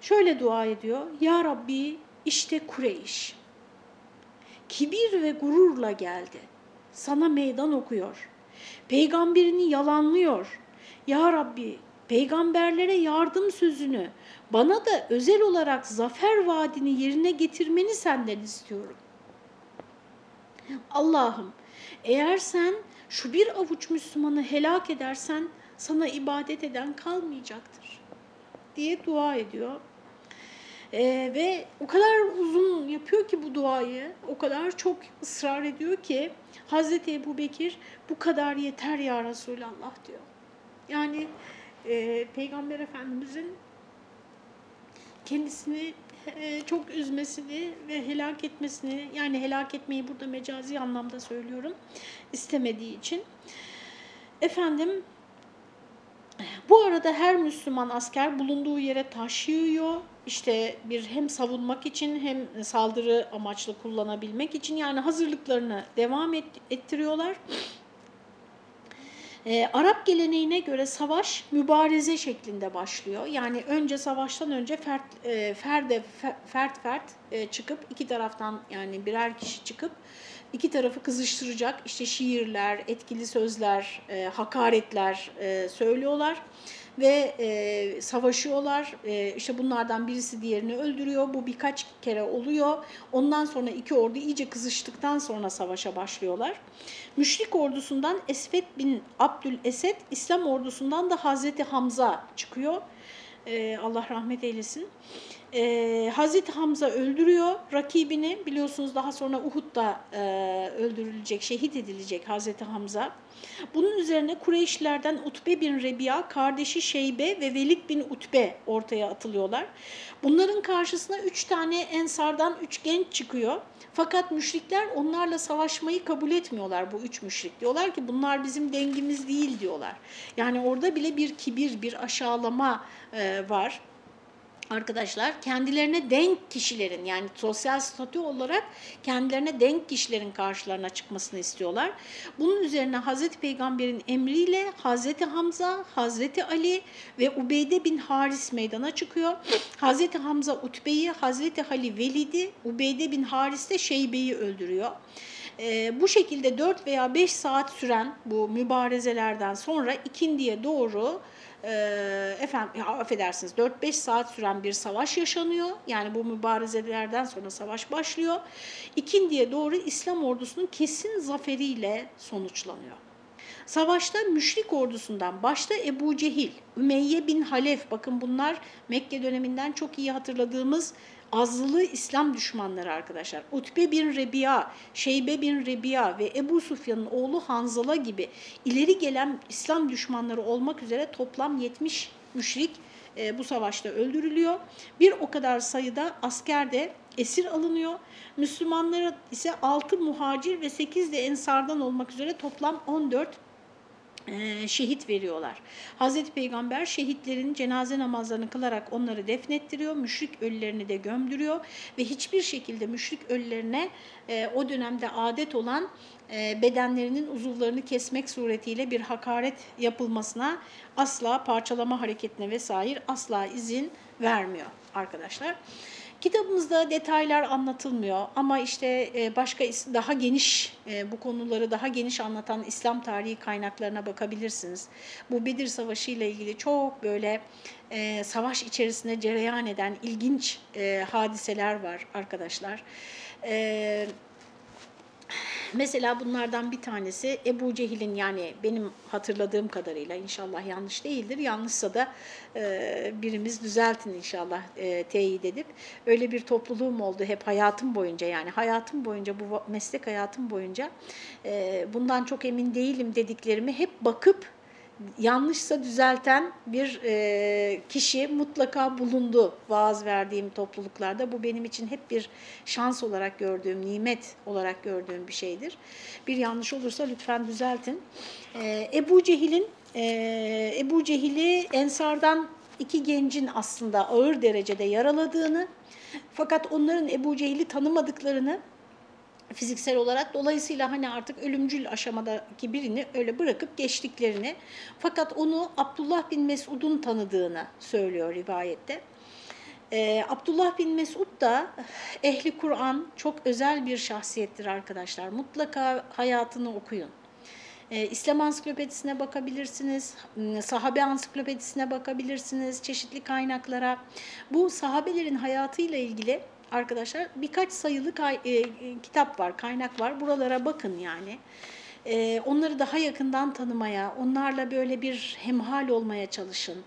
Şöyle dua ediyor. Ya Rabbi işte Kureyş. Kibir ve gururla geldi. Sana meydan okuyor. Peygamberini yalanlıyor. Ya Rabbi peygamberlere yardım sözünü, bana da özel olarak zafer vaadini yerine getirmeni senden istiyorum. Allah'ım eğer sen şu bir avuç Müslümanı helak edersen sana ibadet eden kalmayacaktır diye dua ediyor. Ee, ve o kadar uzun yapıyor ki bu duayı, o kadar çok ısrar ediyor ki Hazreti Ebu Bekir bu kadar yeter ya Resulallah diyor. Yani e, Peygamber Efendimizin kendisini e, çok üzmesini ve helak etmesini, yani helak etmeyi burada mecazi anlamda söylüyorum, istemediği için. Efendim, bu arada her Müslüman asker bulunduğu yere taş yığıyor. İşte bir hem savunmak için hem saldırı amaçlı kullanabilmek için yani hazırlıklarını devam ettiriyorlar. E, Arap geleneğine göre savaş mübareze şeklinde başlıyor. Yani önce savaştan önce fert, e, ferde, fert fert e, çıkıp iki taraftan yani birer kişi çıkıp iki tarafı kızıştıracak işte şiirler, etkili sözler, e, hakaretler e, söylüyorlar ve e, savaşıyorlar. E, işte bunlardan birisi diğerini öldürüyor. Bu birkaç kere oluyor. Ondan sonra iki ordu iyice kızıştıktan sonra savaşa başlıyorlar. Müşrik ordusundan Esved bin Abdül Esed, İslam ordusundan da Hazreti Hamza çıkıyor. E, Allah rahmet eylesin. Hazreti Hamza öldürüyor rakibini. Biliyorsunuz daha sonra Uhud'da e, öldürülecek, şehit edilecek Hazreti Hamza. Bunun üzerine Kureyşlilerden Utbe bin Rebiya, kardeşi Şeybe ve Velid bin Utbe ortaya atılıyorlar. Bunların karşısına üç tane ensardan üç genç çıkıyor. Fakat müşrikler onlarla savaşmayı kabul etmiyorlar bu üç müşrik. Diyorlar ki bunlar bizim dengimiz değil diyorlar. Yani orada bile bir kibir, bir aşağılama e, var arkadaşlar kendilerine denk kişilerin yani sosyal statü olarak kendilerine denk kişilerin karşılarına çıkmasını istiyorlar. Bunun üzerine Hazreti Peygamber'in emriyle Hazreti Hamza, Hazreti Ali ve Ubeyde bin Haris meydana çıkıyor. Hazreti Hamza Utbe'yi, Hazreti Ali Velid'i, Ubeyde bin Haris de Şeybe'yi öldürüyor. E, bu şekilde 4 veya 5 saat süren bu mübarezelerden sonra ikindiye doğru e, efendim affedersiniz 4-5 saat süren bir savaş yaşanıyor. Yani bu mübarezelerden sonra savaş başlıyor. İkindiye doğru İslam ordusunun kesin zaferiyle sonuçlanıyor. Savaşta müşrik ordusundan başta Ebu Cehil, Ümeyye bin Halef, bakın bunlar Mekke döneminden çok iyi hatırladığımız azılı İslam düşmanları arkadaşlar. Utbe bin Rebiya, Şeybe bin Rebiya ve Ebu Sufyan'ın oğlu Hanzala gibi ileri gelen İslam düşmanları olmak üzere toplam 70 müşrik e, bu savaşta öldürülüyor. Bir o kadar sayıda asker de esir alınıyor. Müslümanlara ise 6 muhacir ve 8 de ensardan olmak üzere toplam 14 e, şehit veriyorlar. Hazreti Peygamber şehitlerin cenaze namazlarını kılarak onları defnettiriyor, müşrik ölülerini de gömdürüyor ve hiçbir şekilde müşrik ölülerine e, o dönemde adet olan e, bedenlerinin uzuvlarını kesmek suretiyle bir hakaret yapılmasına asla parçalama hareketine vesaire asla izin vermiyor arkadaşlar. Kitabımızda detaylar anlatılmıyor ama işte e, başka daha geniş e, bu konuları daha geniş anlatan İslam tarihi kaynaklarına bakabilirsiniz. Bu Bedir Savaşı ile ilgili çok böyle e, savaş içerisinde cereyan eden ilginç hadiseler var arkadaşlar. Evet Mesela bunlardan bir tanesi Ebu Cehil'in yani benim hatırladığım kadarıyla inşallah yanlış değildir. Yanlışsa da e, birimiz düzeltin inşallah e, teyit edip. Öyle bir topluluğum oldu hep hayatım boyunca yani hayatım boyunca bu meslek hayatım boyunca e, bundan çok emin değilim dediklerimi hep bakıp yanlışsa düzelten bir e, kişi mutlaka bulundu vaaz verdiğim topluluklarda. Bu benim için hep bir şans olarak gördüğüm, nimet olarak gördüğüm bir şeydir. Bir yanlış olursa lütfen düzeltin. E, Ebu Cehil'in e, Ebu Cehil'i Ensar'dan iki gencin aslında ağır derecede yaraladığını fakat onların Ebu Cehil'i tanımadıklarını fiziksel olarak. Dolayısıyla hani artık ölümcül aşamadaki birini öyle bırakıp geçtiklerini fakat onu Abdullah bin Mesud'un tanıdığını söylüyor rivayette. Ee, Abdullah bin Mesud da ehli Kur'an çok özel bir şahsiyettir arkadaşlar. Mutlaka hayatını okuyun. Ee, İslam ansiklopedisine bakabilirsiniz, sahabe ansiklopedisine bakabilirsiniz, çeşitli kaynaklara. Bu sahabelerin hayatıyla ilgili arkadaşlar birkaç sayılı kay, e, kitap var, kaynak var. Buralara bakın yani. E, onları daha yakından tanımaya, onlarla böyle bir hemhal olmaya çalışın.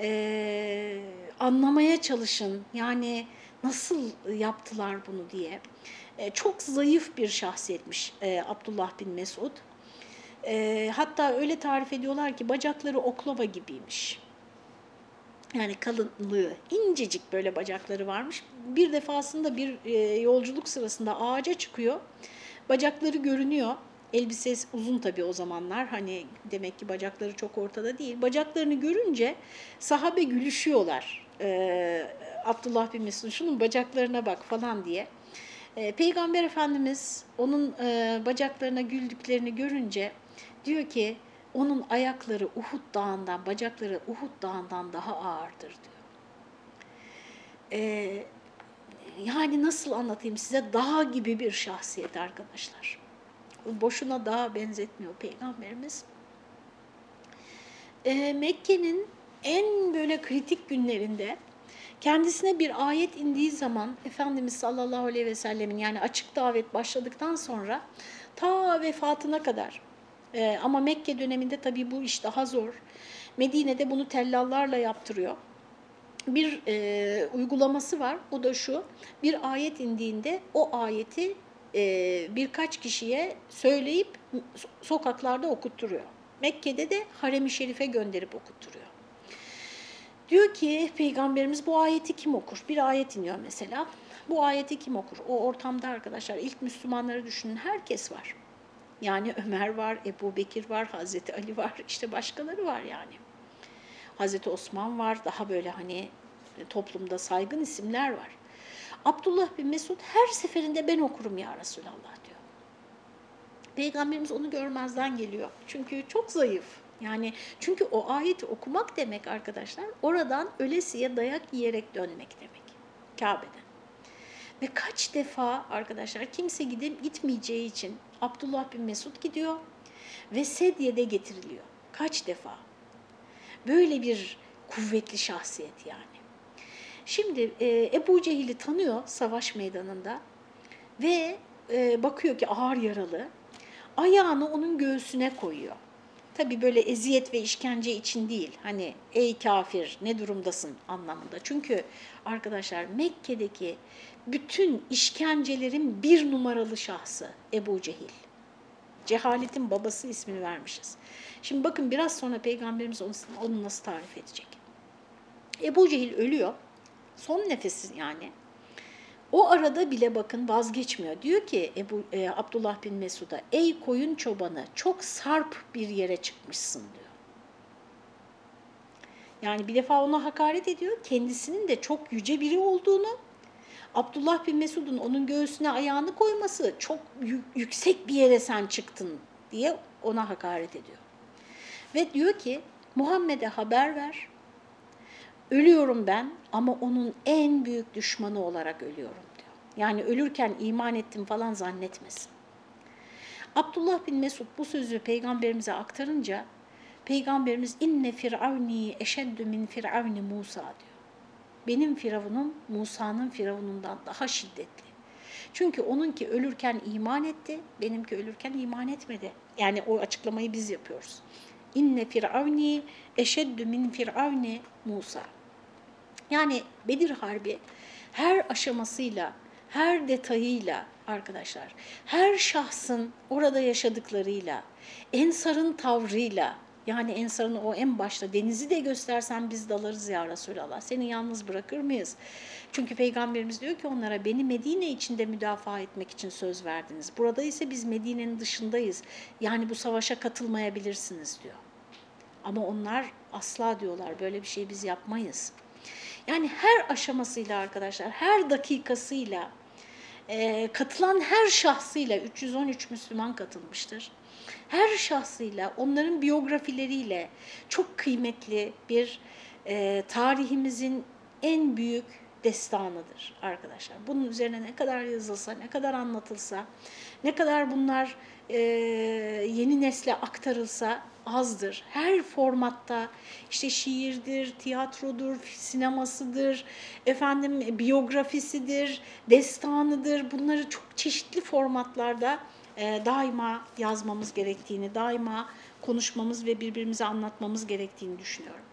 E, anlamaya çalışın. Yani nasıl yaptılar bunu diye. E, çok zayıf bir şahsiyetmiş e, Abdullah bin Mesud. E, hatta öyle tarif ediyorlar ki bacakları oklava gibiymiş. Yani kalınlığı, incecik böyle bacakları varmış. Bir defasında bir e, yolculuk sırasında ağaca çıkıyor. Bacakları görünüyor. Elbisesi uzun tabii o zamanlar. Hani demek ki bacakları çok ortada değil. Bacaklarını görünce sahabe gülüşüyorlar. Ee, Abdullah bin Mesud şunun bacaklarına bak falan diye. Ee, Peygamber Efendimiz onun e, bacaklarına güldüklerini görünce diyor ki onun ayakları Uhud dağından, bacakları Uhud dağından daha ağırdır diyor. Ee, yani nasıl anlatayım size dağ gibi bir şahsiyet arkadaşlar. Boşuna dağa benzetmiyor Peygamberimiz. Ee, Mekke'nin en böyle kritik günlerinde kendisine bir ayet indiği zaman Efendimiz sallallahu aleyhi ve sellemin yani açık davet başladıktan sonra ta vefatına kadar e, ama Mekke döneminde tabii bu iş daha zor. Medine'de bunu tellallarla yaptırıyor. Bir e, uygulaması var. O da şu. Bir ayet indiğinde o ayeti e, birkaç kişiye söyleyip sokaklarda okutturuyor. Mekke'de de harem-i şerife gönderip okutturuyor. Diyor ki Peygamberimiz bu ayeti kim okur? Bir ayet iniyor mesela. Bu ayeti kim okur? O ortamda arkadaşlar ilk Müslümanları düşünün herkes var. Yani Ömer var, Ebu Bekir var, Hazreti Ali var, işte başkaları var yani. Hazreti Osman var, daha böyle hani toplumda saygın isimler var. Abdullah bin Mesud her seferinde ben okurum ya Resulallah diyor. Peygamberimiz onu görmezden geliyor. Çünkü çok zayıf. Yani çünkü o ayeti okumak demek arkadaşlar oradan ölesiye dayak yiyerek dönmek demek. Kabe'den. Ve kaç defa arkadaşlar kimse gidip gitmeyeceği için Abdullah bin Mesud gidiyor ve sedyede getiriliyor. Kaç defa? Böyle bir kuvvetli şahsiyet yani. Şimdi e, Ebu Cehil'i tanıyor savaş meydanında ve e, bakıyor ki ağır yaralı. Ayağını onun göğsüne koyuyor. Tabi böyle eziyet ve işkence için değil. Hani ey kafir ne durumdasın anlamında. Çünkü arkadaşlar Mekke'deki bütün işkencelerin bir numaralı şahsı Ebu Cehil. Cehaletin babası ismini vermişiz. Şimdi bakın biraz sonra Peygamberimiz onu, nasıl tarif edecek. Ebu Cehil ölüyor. Son nefesi yani. O arada bile bakın vazgeçmiyor. Diyor ki Ebu, e, Abdullah bin Mesud'a ey koyun çobanı çok sarp bir yere çıkmışsın diyor. Yani bir defa ona hakaret ediyor. Kendisinin de çok yüce biri olduğunu Abdullah bin Mesud'un onun göğsüne ayağını koyması çok yüksek bir yere sen çıktın diye ona hakaret ediyor. Ve diyor ki Muhammed'e haber ver. Ölüyorum ben ama onun en büyük düşmanı olarak ölüyorum diyor. Yani ölürken iman ettim falan zannetmesin. Abdullah bin Mesud bu sözü peygamberimize aktarınca peygamberimiz inne firavni eşeddü min firavni Musa diyor benim firavunum Musa'nın firavunundan daha şiddetli. Çünkü onunki ölürken iman etti, benimki ölürken iman etmedi. Yani o açıklamayı biz yapıyoruz. İnne firavni eşeddü min firavni Musa. Yani Bedir Harbi her aşamasıyla, her detayıyla arkadaşlar, her şahsın orada yaşadıklarıyla, Ensar'ın tavrıyla, Yani Ensar'ın o en başta denizi de göstersen biz dalarız ya Resulallah. Seni yalnız bırakır mıyız? Çünkü Peygamberimiz diyor ki onlara beni Medine içinde müdafaa etmek için söz verdiniz. Burada ise biz Medine'nin dışındayız. Yani bu savaşa katılmayabilirsiniz diyor. Ama onlar asla diyorlar böyle bir şey biz yapmayız. Yani her aşamasıyla arkadaşlar, her dakikasıyla, e, katılan her şahsıyla 313 Müslüman katılmıştır. Her şahsıyla, onların biyografileriyle çok kıymetli bir e, tarihimizin en büyük destanıdır arkadaşlar. Bunun üzerine ne kadar yazılsa, ne kadar anlatılsa, ne kadar bunlar e, yeni nesle aktarılsa azdır. Her formatta işte şiirdir, tiyatrodur, sinemasıdır, efendim biyografisidir, destanıdır. Bunları çok çeşitli formatlarda e, daima yazmamız gerektiğini, daima konuşmamız ve birbirimize anlatmamız gerektiğini düşünüyorum.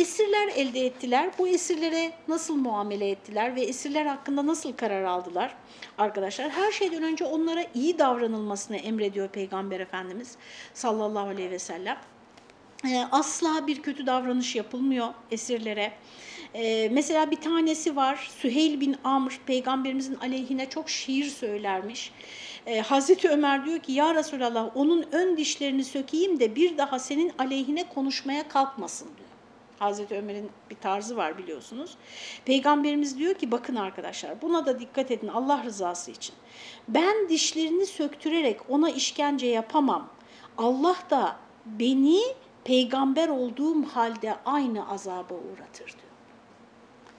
Esirler elde ettiler. Bu esirlere nasıl muamele ettiler ve esirler hakkında nasıl karar aldılar arkadaşlar? Her şeyden önce onlara iyi davranılmasını emrediyor Peygamber Efendimiz sallallahu aleyhi ve sellem. Ee, asla bir kötü davranış yapılmıyor esirlere. Ee, mesela bir tanesi var Süheyl bin Amr peygamberimizin aleyhine çok şiir söylermiş. Ee, Hazreti Ömer diyor ki ya Resulallah onun ön dişlerini sökeyim de bir daha senin aleyhine konuşmaya kalkmasın diyor. Hazreti Ömer'in bir tarzı var biliyorsunuz. Peygamberimiz diyor ki bakın arkadaşlar buna da dikkat edin Allah rızası için. Ben dişlerini söktürerek ona işkence yapamam. Allah da beni peygamber olduğum halde aynı azaba uğratır diyor.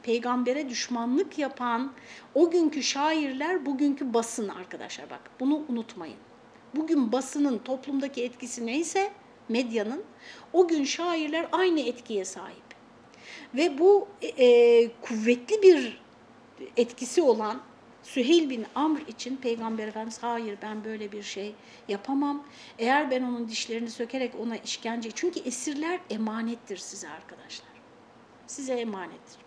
Peygambere düşmanlık yapan o günkü şairler bugünkü basın arkadaşlar bak bunu unutmayın. Bugün basının toplumdaki etkisi neyse medyanın o gün şairler aynı etkiye sahip. Ve bu e, kuvvetli bir etkisi olan Süheyl bin Amr için Peygamber Efendimiz hayır ben böyle bir şey yapamam. Eğer ben onun dişlerini sökerek ona işkence... Çünkü esirler emanettir size arkadaşlar. Size emanettir.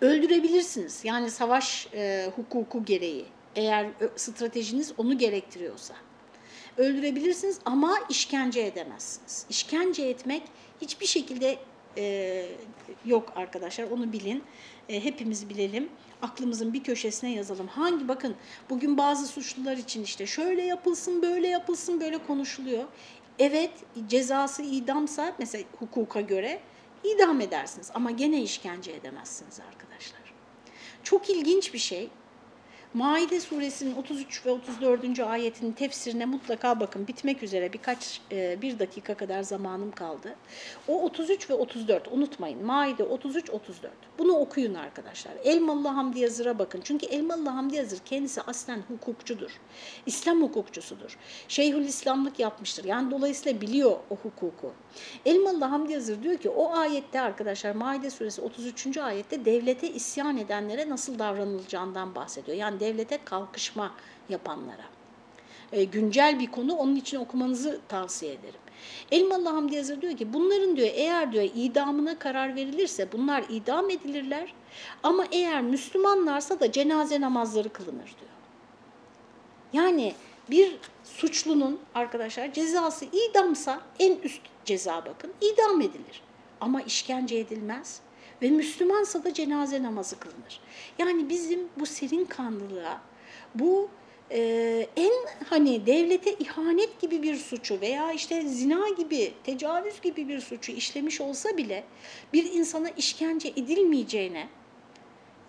Öldürebilirsiniz. Yani savaş e, hukuku gereği. Eğer stratejiniz onu gerektiriyorsa öldürebilirsiniz ama işkence edemezsiniz. İşkence etmek hiçbir şekilde e, yok arkadaşlar onu bilin. E, hepimiz bilelim. Aklımızın bir köşesine yazalım. Hangi bakın bugün bazı suçlular için işte şöyle yapılsın böyle yapılsın böyle konuşuluyor. Evet cezası idamsa mesela hukuka göre idam edersiniz ama gene işkence edemezsiniz arkadaşlar. Çok ilginç bir şey. Maide suresinin 33 ve 34. ayetinin tefsirine mutlaka bakın. Bitmek üzere birkaç e, bir dakika kadar zamanım kaldı. O 33 ve 34 unutmayın. Maide 33 34. Bunu okuyun arkadaşlar. Elmalı Hamdi Yazır'a bakın. Çünkü Elmalı Hamdi Yazır kendisi aslen hukukçudur. İslam hukukçusudur. Şeyhül İslamlık yapmıştır. Yani dolayısıyla biliyor o hukuku. Elmalı Hamdi Yazır diyor ki o ayette arkadaşlar Maide suresi 33. ayette devlete isyan edenlere nasıl davranılacağından bahsediyor. Yani devlete kalkışma yapanlara. E, güncel bir konu onun için okumanızı tavsiye ederim. Elmalı Hamdi Yazır diyor ki bunların diyor eğer diyor idamına karar verilirse bunlar idam edilirler ama eğer Müslümanlarsa da cenaze namazları kılınır diyor. Yani bir suçlunun arkadaşlar cezası idamsa en üst ceza bakın idam edilir. Ama işkence edilmez ve Müslümansa da cenaze namazı kılınır. Yani bizim bu serin kanlılığa, bu e, en hani devlete ihanet gibi bir suçu veya işte zina gibi, tecavüz gibi bir suçu işlemiş olsa bile bir insana işkence edilmeyeceğine,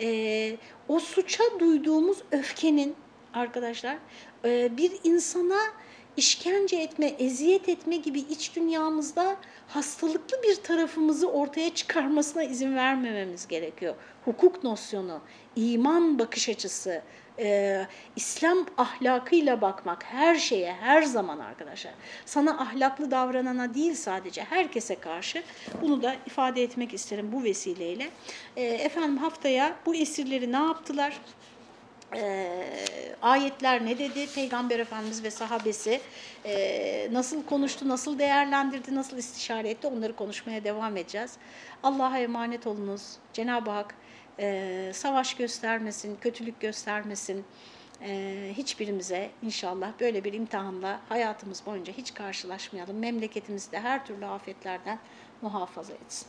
e, o suça duyduğumuz öfkenin arkadaşlar e, bir insana işkence etme, eziyet etme gibi iç dünyamızda hastalıklı bir tarafımızı ortaya çıkarmasına izin vermememiz gerekiyor. Hukuk nosyonu, iman bakış açısı, e, İslam ahlakıyla bakmak her şeye her zaman arkadaşlar. Sana ahlaklı davranana değil sadece herkese karşı bunu da ifade etmek isterim bu vesileyle. E, efendim haftaya bu esirleri ne yaptılar? e, ayetler ne dedi, Peygamber Efendimiz ve sahabesi e, nasıl konuştu, nasıl değerlendirdi, nasıl istişare etti onları konuşmaya devam edeceğiz. Allah'a emanet olunuz. Cenab-ı Hak e, savaş göstermesin, kötülük göstermesin. e, hiçbirimize inşallah böyle bir imtihanla hayatımız boyunca hiç karşılaşmayalım. Memleketimizi de her türlü afetlerden muhafaza etsin.